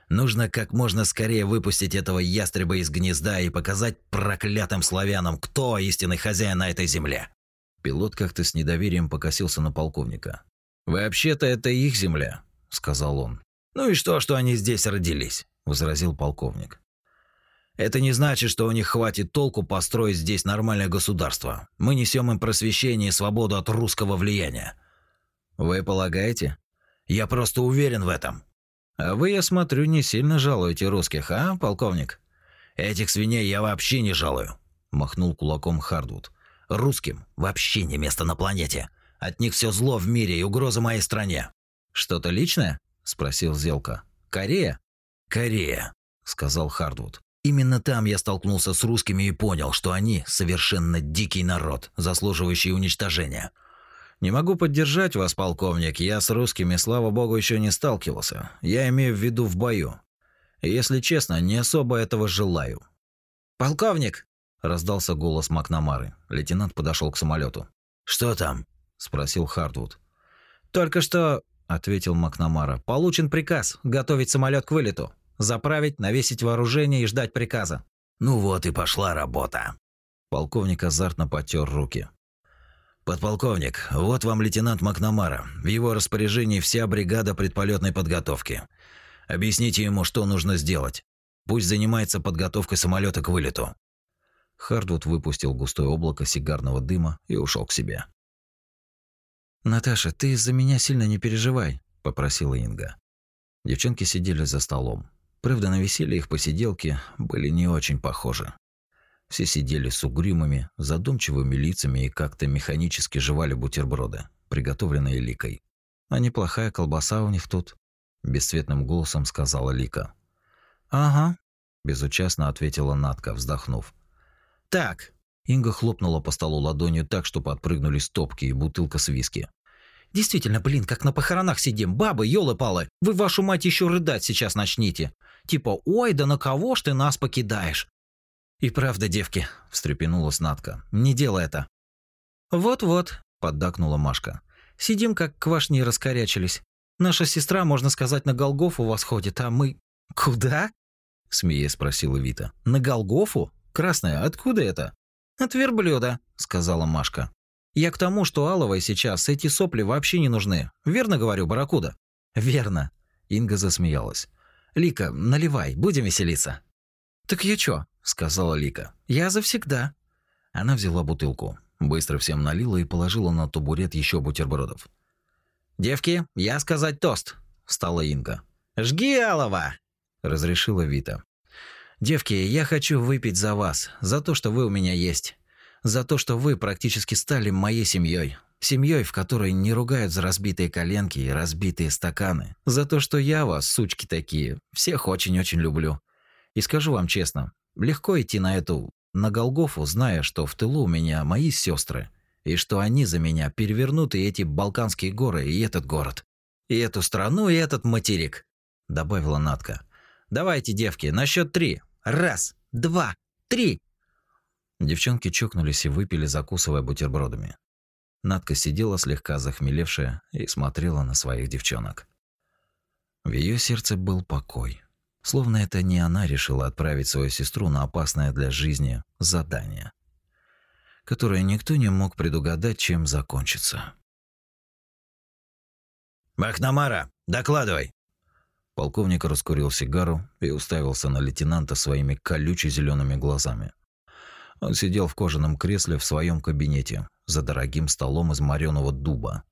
Speaker 2: «Нужно как можно скорее выпустить этого ястреба из гнезда и показать проклятым славянам, кто истинный хозяин на этой земле».
Speaker 1: Пилот как-то с недоверием покосился на полковника. «Вообще-то это их земля», – сказал он.
Speaker 2: «Ну и что, что они здесь родились?» – возразил полковник. «Это не значит, что у них хватит толку построить здесь нормальное государство. Мы несем им просвещение и свободу от русского влияния.
Speaker 1: Вы полагаете?
Speaker 2: Я просто уверен в этом.
Speaker 1: А вы, я смотрю, не сильно жалуете русских, а, полковник?
Speaker 2: Этих свиней я вообще не жалую, махнул кулаком Хардвуд. Русским вообще не место на планете. От них все зло в мире и угроза моей стране.
Speaker 1: Что-то личное? спросил Зелка. Корея?
Speaker 2: Корея, сказал Хардвуд. Именно там я столкнулся с русскими и понял, что они совершенно дикий народ, заслуживающий уничтожения.
Speaker 1: Не могу поддержать вас, полковник. Я с русскими, слава богу, еще не сталкивался. Я имею в виду в бою. Если честно, не особо этого желаю.
Speaker 3: Полковник,
Speaker 1: раздался голос Макнамары. Лейтенант подошел к самолету.
Speaker 2: Что там?
Speaker 1: спросил Хардвуд.
Speaker 3: Только что, ответил Макнамара. Получен приказ готовить самолет к вылету, заправить, навесить вооружение и ждать приказа.
Speaker 2: Ну вот и пошла работа.
Speaker 1: Полковник азартно потер руки.
Speaker 2: «Подполковник, вот вам лейтенант Макнамара. В его распоряжении вся бригада предполетной подготовки. Объясните ему, что нужно сделать. Пусть занимается подготовкой самолета к вылету».
Speaker 1: Хардвуд выпустил густое облако сигарного дыма и ушел к себе. «Наташа, ты из-за меня сильно не переживай», – попросила Инга. Девчонки сидели за столом. Правда, на веселье их посиделки были не очень похожи. Все сидели с угрюмыми, задумчивыми лицами и как-то механически жевали бутерброды, приготовленные Ликой. «А неплохая колбаса у них тут», – бесцветным голосом сказала Лика.
Speaker 3: «Ага», –
Speaker 1: безучастно ответила Натка, вздохнув.
Speaker 3: «Так,
Speaker 1: Инга хлопнула по столу ладонью так, что подпрыгнули стопки и бутылка с виски.
Speaker 3: Действительно, блин, как на похоронах сидим. Бабы, ёлы-палы, вы вашу мать еще рыдать сейчас начните. Типа, ой, да на кого ж ты нас покидаешь?
Speaker 1: И правда, девки, встрепенулась Натка. Не делай это.
Speaker 3: Вот-вот, поддакнула Машка. Сидим, как квашни раскорячились. Наша сестра, можно сказать, на Голгофу восходит, а мы... Куда?
Speaker 1: Смеясь спросила Вита.
Speaker 3: На Голгофу? Красная, откуда это? От верблюда, сказала Машка. Я к тому, что Аловой сейчас эти сопли вообще не нужны. Верно говорю, Баракуда?
Speaker 1: Верно. Инга засмеялась.
Speaker 3: Лика, наливай, будем веселиться.
Speaker 1: Так я чё? сказала Лика.
Speaker 3: Я завсегда.
Speaker 1: Она взяла бутылку, быстро всем налила и положила на табурет еще бутербродов.
Speaker 3: Девки, я сказать тост, встала Инга. Жги Алова, разрешила Вита.
Speaker 1: Девки, я хочу выпить за вас, за то, что вы у меня есть за то, что вы практически стали моей семьей. Семьей, в которой не ругают за разбитые коленки и разбитые стаканы. За то, что я вас, сучки такие, всех очень-очень люблю. И скажу вам честно, легко идти на эту, на Голгофу, зная, что в тылу у меня мои сестры, и что они за меня перевернут и эти Балканские горы, и этот город, и эту страну, и этот материк», — добавила Натка. «Давайте, девки, на счет три. Раз, два, три!» Девчонки чокнулись и выпили, закусывая бутербродами. Надка сидела слегка захмелевшая и смотрела на своих девчонок. В ее сердце был покой. Словно это не она решила отправить свою сестру на опасное для жизни задание, которое никто не мог предугадать, чем закончится.
Speaker 2: «Махнамара, докладывай!»
Speaker 1: Полковник раскурил сигару и уставился на лейтенанта своими колюче зелеными глазами. Он сидел в кожаном кресле в своем кабинете, за дорогим столом из мореного дуба.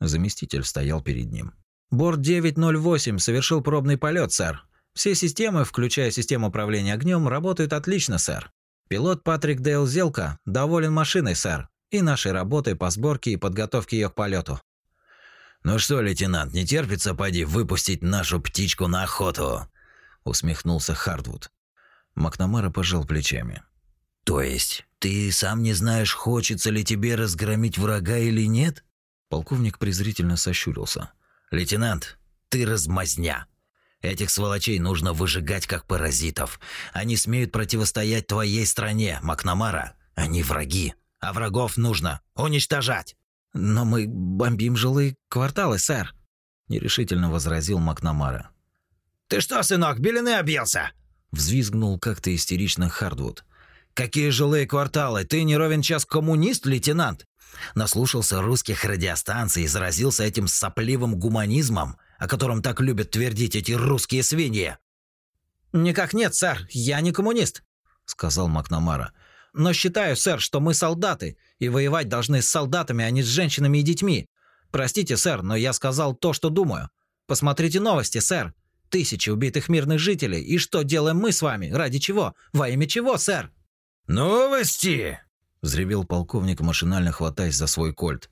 Speaker 1: Заместитель стоял перед ним.
Speaker 3: «Борт 908 совершил пробный полет, сэр. Все системы, включая систему управления огнем, работают отлично, сэр. Пилот Патрик Дейл Зелка доволен машиной, сэр, и нашей работой по сборке и подготовке ее к полету.
Speaker 2: «Ну что, лейтенант, не терпится, поди, выпустить нашу птичку на охоту?» усмехнулся Хардвуд.
Speaker 1: Макнамара пожал плечами.
Speaker 2: То есть, ты сам не знаешь, хочется ли тебе разгромить врага или нет?
Speaker 1: Полковник презрительно сощурился.
Speaker 2: Лейтенант, ты размазня. Этих сволочей нужно выжигать как паразитов. Они смеют противостоять твоей стране, Макнамара. Они враги, а врагов нужно уничтожать.
Speaker 3: Но мы бомбим жилые кварталы, сэр, нерешительно возразил Макнамара.
Speaker 2: Ты что, сынок, белины объелся?
Speaker 1: взвизгнул как-то истерично Хардвуд.
Speaker 2: Какие жилые кварталы? Ты не ровен час коммунист, лейтенант? Наслушался русских радиостанций и заразился этим сопливым гуманизмом, о котором так любят твердить эти русские свиньи.
Speaker 3: Никак нет, сэр, я не коммунист, сказал Макнамара. Но считаю, сэр, что мы солдаты, и воевать должны с солдатами, а не с женщинами и детьми. Простите, сэр, но я сказал то, что думаю. Посмотрите новости, сэр. Тысячи убитых мирных жителей. И что делаем мы с вами? Ради чего? Во имя чего, сэр?
Speaker 2: «Новости!» – взревел полковник, машинально хватаясь за свой кольт.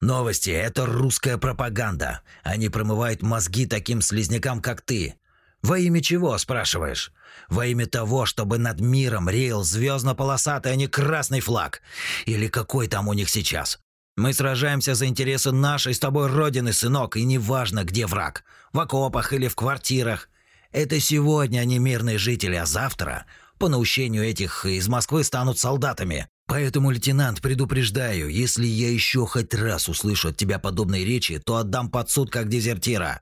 Speaker 2: «Новости – это русская пропаганда. Они промывают мозги таким слизнякам, как ты. Во имя чего, спрашиваешь? Во имя того, чтобы над миром реял звездно-полосатый, а не красный флаг. Или какой там у них сейчас? Мы сражаемся за интересы нашей с тобой родины, сынок, и неважно, где враг. В окопах или в квартирах. Это сегодня они мирные жители, а завтра по наущению этих из Москвы станут солдатами. Поэтому, лейтенант, предупреждаю, если я еще хоть раз услышу от тебя подобные речи, то отдам под суд как дезертира.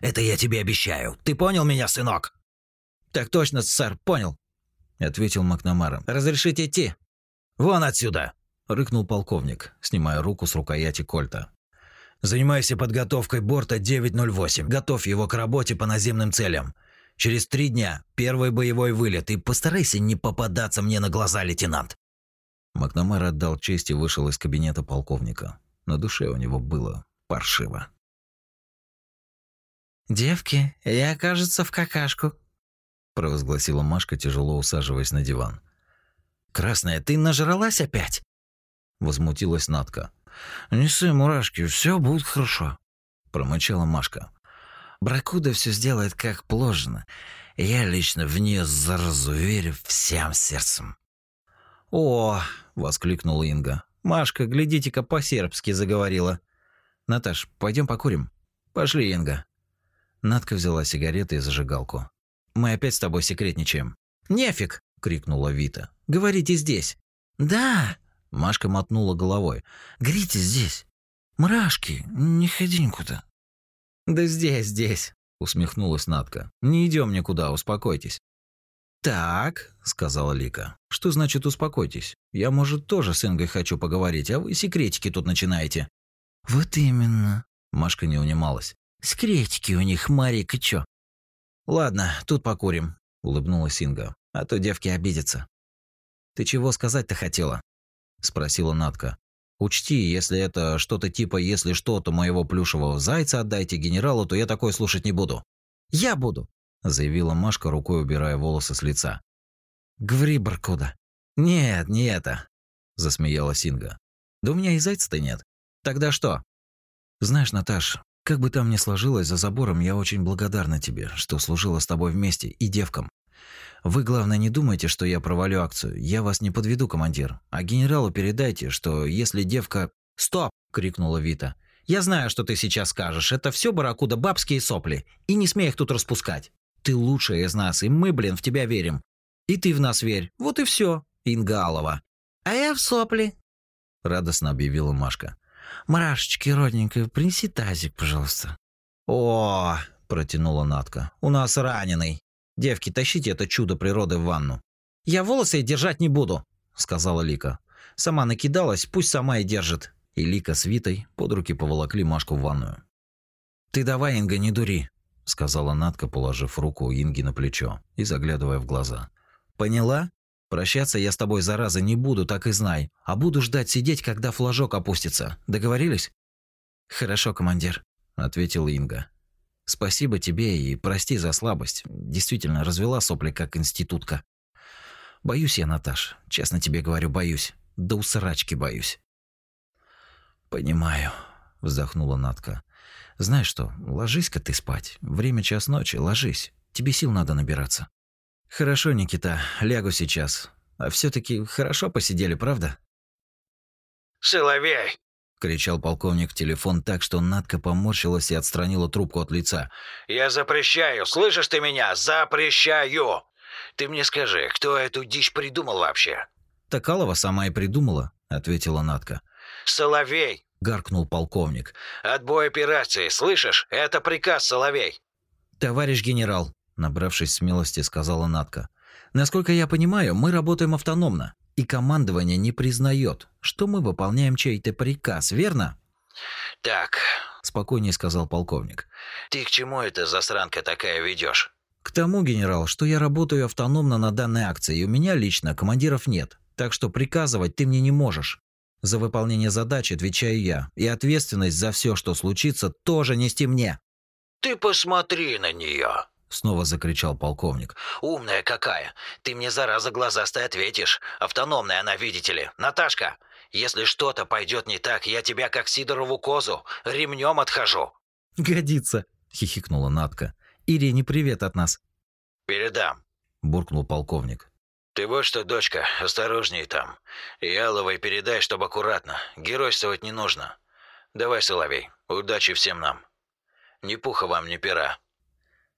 Speaker 2: Это я тебе обещаю. Ты понял меня, сынок?
Speaker 3: Так точно, сэр, понял, ответил Макнамара. Разрешите идти?
Speaker 2: Вон отсюда,
Speaker 1: рыкнул полковник, снимая руку с рукояти кольта.
Speaker 2: Занимайся подготовкой борта 908. Готовь его к работе по наземным целям. Через три дня первый боевой вылет, и постарайся не попадаться мне на глаза, лейтенант.
Speaker 1: Макнамара отдал честь и вышел из кабинета полковника. На душе у него было паршиво.
Speaker 3: «Девки, я, кажется, в какашку», – провозгласила Машка, тяжело усаживаясь на диван.
Speaker 2: «Красная, ты нажралась опять?»
Speaker 1: – возмутилась Натка.
Speaker 3: «Не ссы, мурашки, все будет хорошо», –
Speaker 1: промычала Машка.
Speaker 3: Бракуда все сделает как положено. Я лично в нее заразу верю всем сердцем. «О!» – воскликнула Инга. «Машка, глядите-ка, по-сербски заговорила». «Наташ, пойдем покурим?» «Пошли, Инга». Надка взяла сигареты и зажигалку. «Мы опять с тобой секретничаем». «Нефиг!» – крикнула Вита. «Говорите здесь». «Да!» – Машка мотнула головой. «Говорите здесь. Мрашки, не ходи никуда». «Да здесь, здесь», – усмехнулась Надка. «Не идем никуда, успокойтесь». «Так», – сказала Лика. «Что значит успокойтесь? Я, может, тоже с Ингой хочу поговорить, а вы секретики тут начинаете». «Вот именно», – Машка не унималась. «Секретики у них, Марика, чё?» «Ладно, тут покурим», – улыбнулась Инга. «А то девки обидятся». «Ты чего сказать-то хотела?» – спросила Натка. «Учти, если это что-то типа «если что, то моего плюшевого зайца отдайте генералу», то я такое слушать не буду». «Я буду», заявила Машка, рукой убирая волосы с лица. «Говори, Баркуда». «Нет, не это», – засмеялась Инга. «Да у меня и зайца-то нет. Тогда что?» «Знаешь, Наташ, как бы там ни сложилось за забором, я очень благодарна тебе, что служила с тобой вместе и девкам. Вы, главное, не думайте, что я провалю акцию. Я вас не подведу, командир. А генералу передайте, что если девка...» «Стоп!» – крикнула Вита. «Я знаю, что ты сейчас скажешь. Это все баракуда бабские сопли. И не смей их тут распускать. Ты лучшая из нас, и мы, блин, в тебя верим. И ты в нас верь. Вот и все, Ингалова. А я в сопли, радостно объявила Машка. Марашечки, родненькая, принеси тазик, пожалуйста. О, протянула Натка. У нас раненый. Девки, тащите это чудо природы в ванну. Я волосы держать не буду, сказала Лика. Сама накидалась, пусть сама и держит. И Лика с Витой под руки поволокли Машку в ванную. Ты давай, Инга, не дури, сказала Натка, положив руку Инги на плечо и заглядывая в глаза. Поняла? Прощаться я с тобой, зараза, не буду, так и знай, а буду ждать сидеть, когда флажок опустится. Договорились? Хорошо, командир, ответила Инга. Спасибо тебе и прости за слабость. Действительно развела сопли как институтка. Боюсь я, Наташ, честно тебе говорю, боюсь. Да у срачки боюсь. Понимаю, вздохнула Натка. Знаешь что, ложись-ка ты спать. Время час ночи, ложись. Тебе сил надо набираться. Хорошо, Никита, лягу сейчас. А все таки хорошо посидели, правда?
Speaker 2: Соловей!
Speaker 3: кричал полковник в телефон так, что Надка поморщилась и отстранила трубку от лица.
Speaker 2: Я запрещаю, слышишь ты меня? Запрещаю. Ты мне скажи, кто эту дичь придумал вообще?
Speaker 3: Такалова сама и придумала, ответила Надка.
Speaker 2: Соловей, –
Speaker 3: гаркнул полковник.
Speaker 2: «Отбой операции, слышишь? Это приказ, Соловей!»
Speaker 3: «Товарищ генерал», – набравшись смелости, сказала Натка. «Насколько я понимаю, мы работаем автономно, и командование не признает, что мы выполняем чей-то приказ, верно?»
Speaker 2: «Так», – спокойнее сказал полковник. «Ты к чему это засранка такая ведешь?
Speaker 3: «К тому, генерал, что я работаю автономно на данной акции, и у меня лично командиров нет, так что приказывать ты мне не можешь. За выполнение задач отвечаю я, и ответственность за все, что случится, тоже нести мне.
Speaker 2: Ты посмотри на нее,
Speaker 3: снова закричал полковник.
Speaker 2: Умная какая. Ты мне зараза глазастой ответишь. Автономная она, видите ли. Наташка, если что-то пойдет не так, я тебя как Сидорову козу ремнем отхожу.
Speaker 3: Годится, хихикнула Натка. Ирине привет от нас.
Speaker 2: Передам,
Speaker 3: буркнул полковник.
Speaker 2: «Ты вот что, дочка, осторожней там. И Аловой передай, чтобы аккуратно. Геройствовать не нужно. Давай, Соловей, удачи всем нам. Ни пуха вам, ни пера».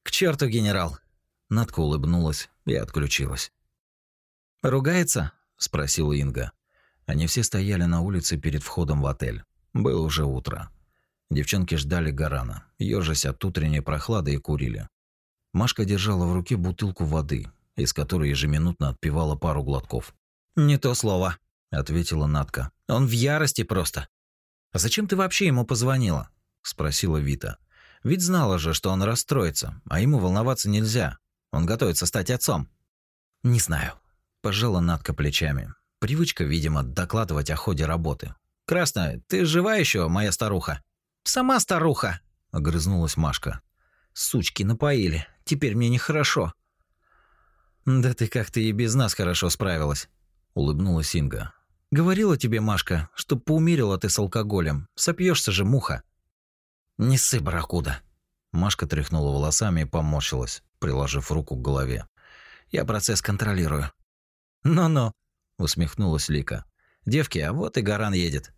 Speaker 3: «К черту, генерал!» Надка улыбнулась и отключилась. «Ругается?» – спросила Инга. Они все стояли на улице перед входом в отель. Было уже утро. Девчонки ждали Гарана, ежась от утренней прохлады и курили. Машка держала в руке бутылку воды, из которой ежеминутно отпивала пару глотков. «Не то слово», – ответила Натка. «Он в ярости просто». «А зачем ты вообще ему позвонила?» – спросила Вита. «Ведь знала же, что он расстроится, а ему волноваться нельзя. Он готовится стать отцом». «Не знаю», – пожала Натка плечами. Привычка, видимо, докладывать о ходе работы. «Красная, ты жива еще, моя старуха?» «Сама старуха», – огрызнулась Машка. «Сучки напоили. Теперь мне нехорошо». «Да ты как-то и без нас хорошо справилась», – улыбнулась Инга. «Говорила тебе, Машка, что поумерила ты с алкоголем. Сопьешься же, муха». «Не ссы, барракуда». Машка тряхнула волосами и поморщилась, приложив руку к голове. «Я процесс контролирую». «Ну-ну», –
Speaker 1: усмехнулась Лика. Девки, а вот и Гаран едет.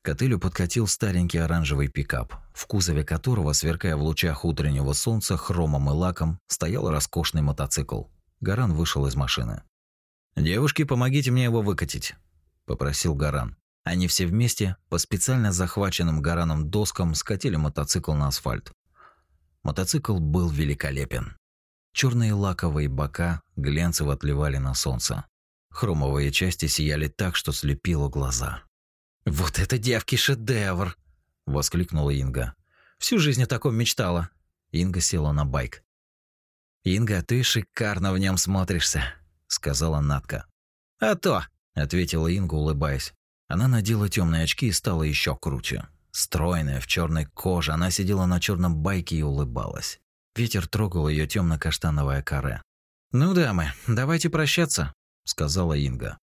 Speaker 1: К отелю подкатил старенький оранжевый пикап, в кузове которого, сверкая в лучах утреннего солнца хромом и лаком, стоял роскошный мотоцикл. Гаран вышел из машины. «Девушки, помогите мне его выкатить», – попросил Гаран. Они все вместе по специально захваченным Гараном доскам скатили мотоцикл на асфальт. Мотоцикл был великолепен. Черные лаковые бока глянцево отливали на солнце. Хромовые части сияли так, что слепило глаза. «Вот это девки шедевр!» – воскликнула Инга. «Всю жизнь о таком мечтала». Инга села на байк. «Инга, ты шикарно в нем смотришься», – сказала Натка. «А то», – ответила Инга, улыбаясь. Она надела темные очки и стала еще круче. Стройная, в черной коже, она сидела на черном байке и улыбалась. Ветер трогал ее темно-каштановое каре. «Ну, дамы, давайте прощаться», – сказала Инга.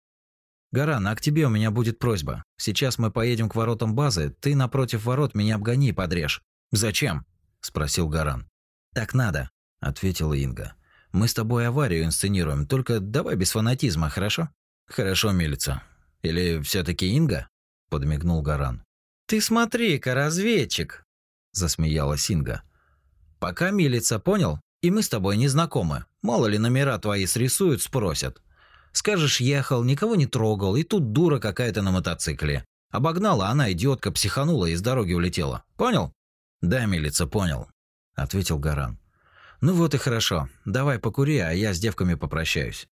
Speaker 1: «Гаран, а к тебе у меня будет просьба. Сейчас мы поедем к воротам базы, ты напротив ворот меня обгони и подрежь». «Зачем?» – спросил Гаран. «Так надо», – ответила Инга. «Мы с тобой аварию инсценируем, только давай без фанатизма, хорошо?» «Хорошо, милица. Или все таки Инга?» – подмигнул Гаран. «Ты смотри-ка, разведчик!» – засмеялась Инга. «Пока милица, понял? И мы с тобой не знакомы. Мало ли номера твои срисуют, спросят. Скажешь, ехал, никого не трогал, и тут дура какая-то на мотоцикле. Обогнала она, идиотка, психанула и с дороги улетела. Понял? Да, милица, понял, ответил Гаран. Ну вот и хорошо. Давай покури, а я с девками попрощаюсь.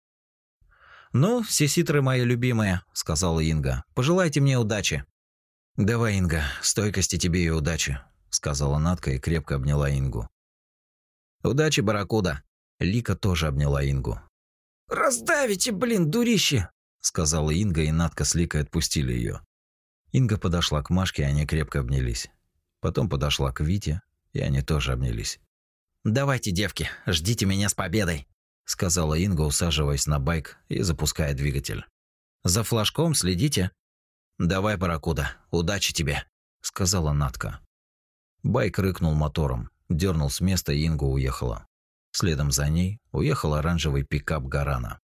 Speaker 1: Ну, сеситры мои любимые, сказала Инга. Пожелайте мне удачи. Давай, Инга, стойкости тебе и удачи, сказала Натка и крепко обняла Ингу. Удачи, барракуда. Лика тоже обняла Ингу.
Speaker 2: «Раздавите, блин, дурище!»
Speaker 1: – сказала Инга, и Натка с Ликой отпустили ее. Инга подошла к Машке, и они крепко обнялись. Потом подошла к Вите, и они тоже обнялись.
Speaker 2: «Давайте, девки, ждите меня с победой!» – сказала Инга, усаживаясь на байк и запуская двигатель.
Speaker 1: «За флажком следите». «Давай, барракуда, удачи тебе», – сказала Натка. Байк рыкнул мотором, дернул с места, и Инга уехала. Следом за ней уехал оранжевый пикап Гарана.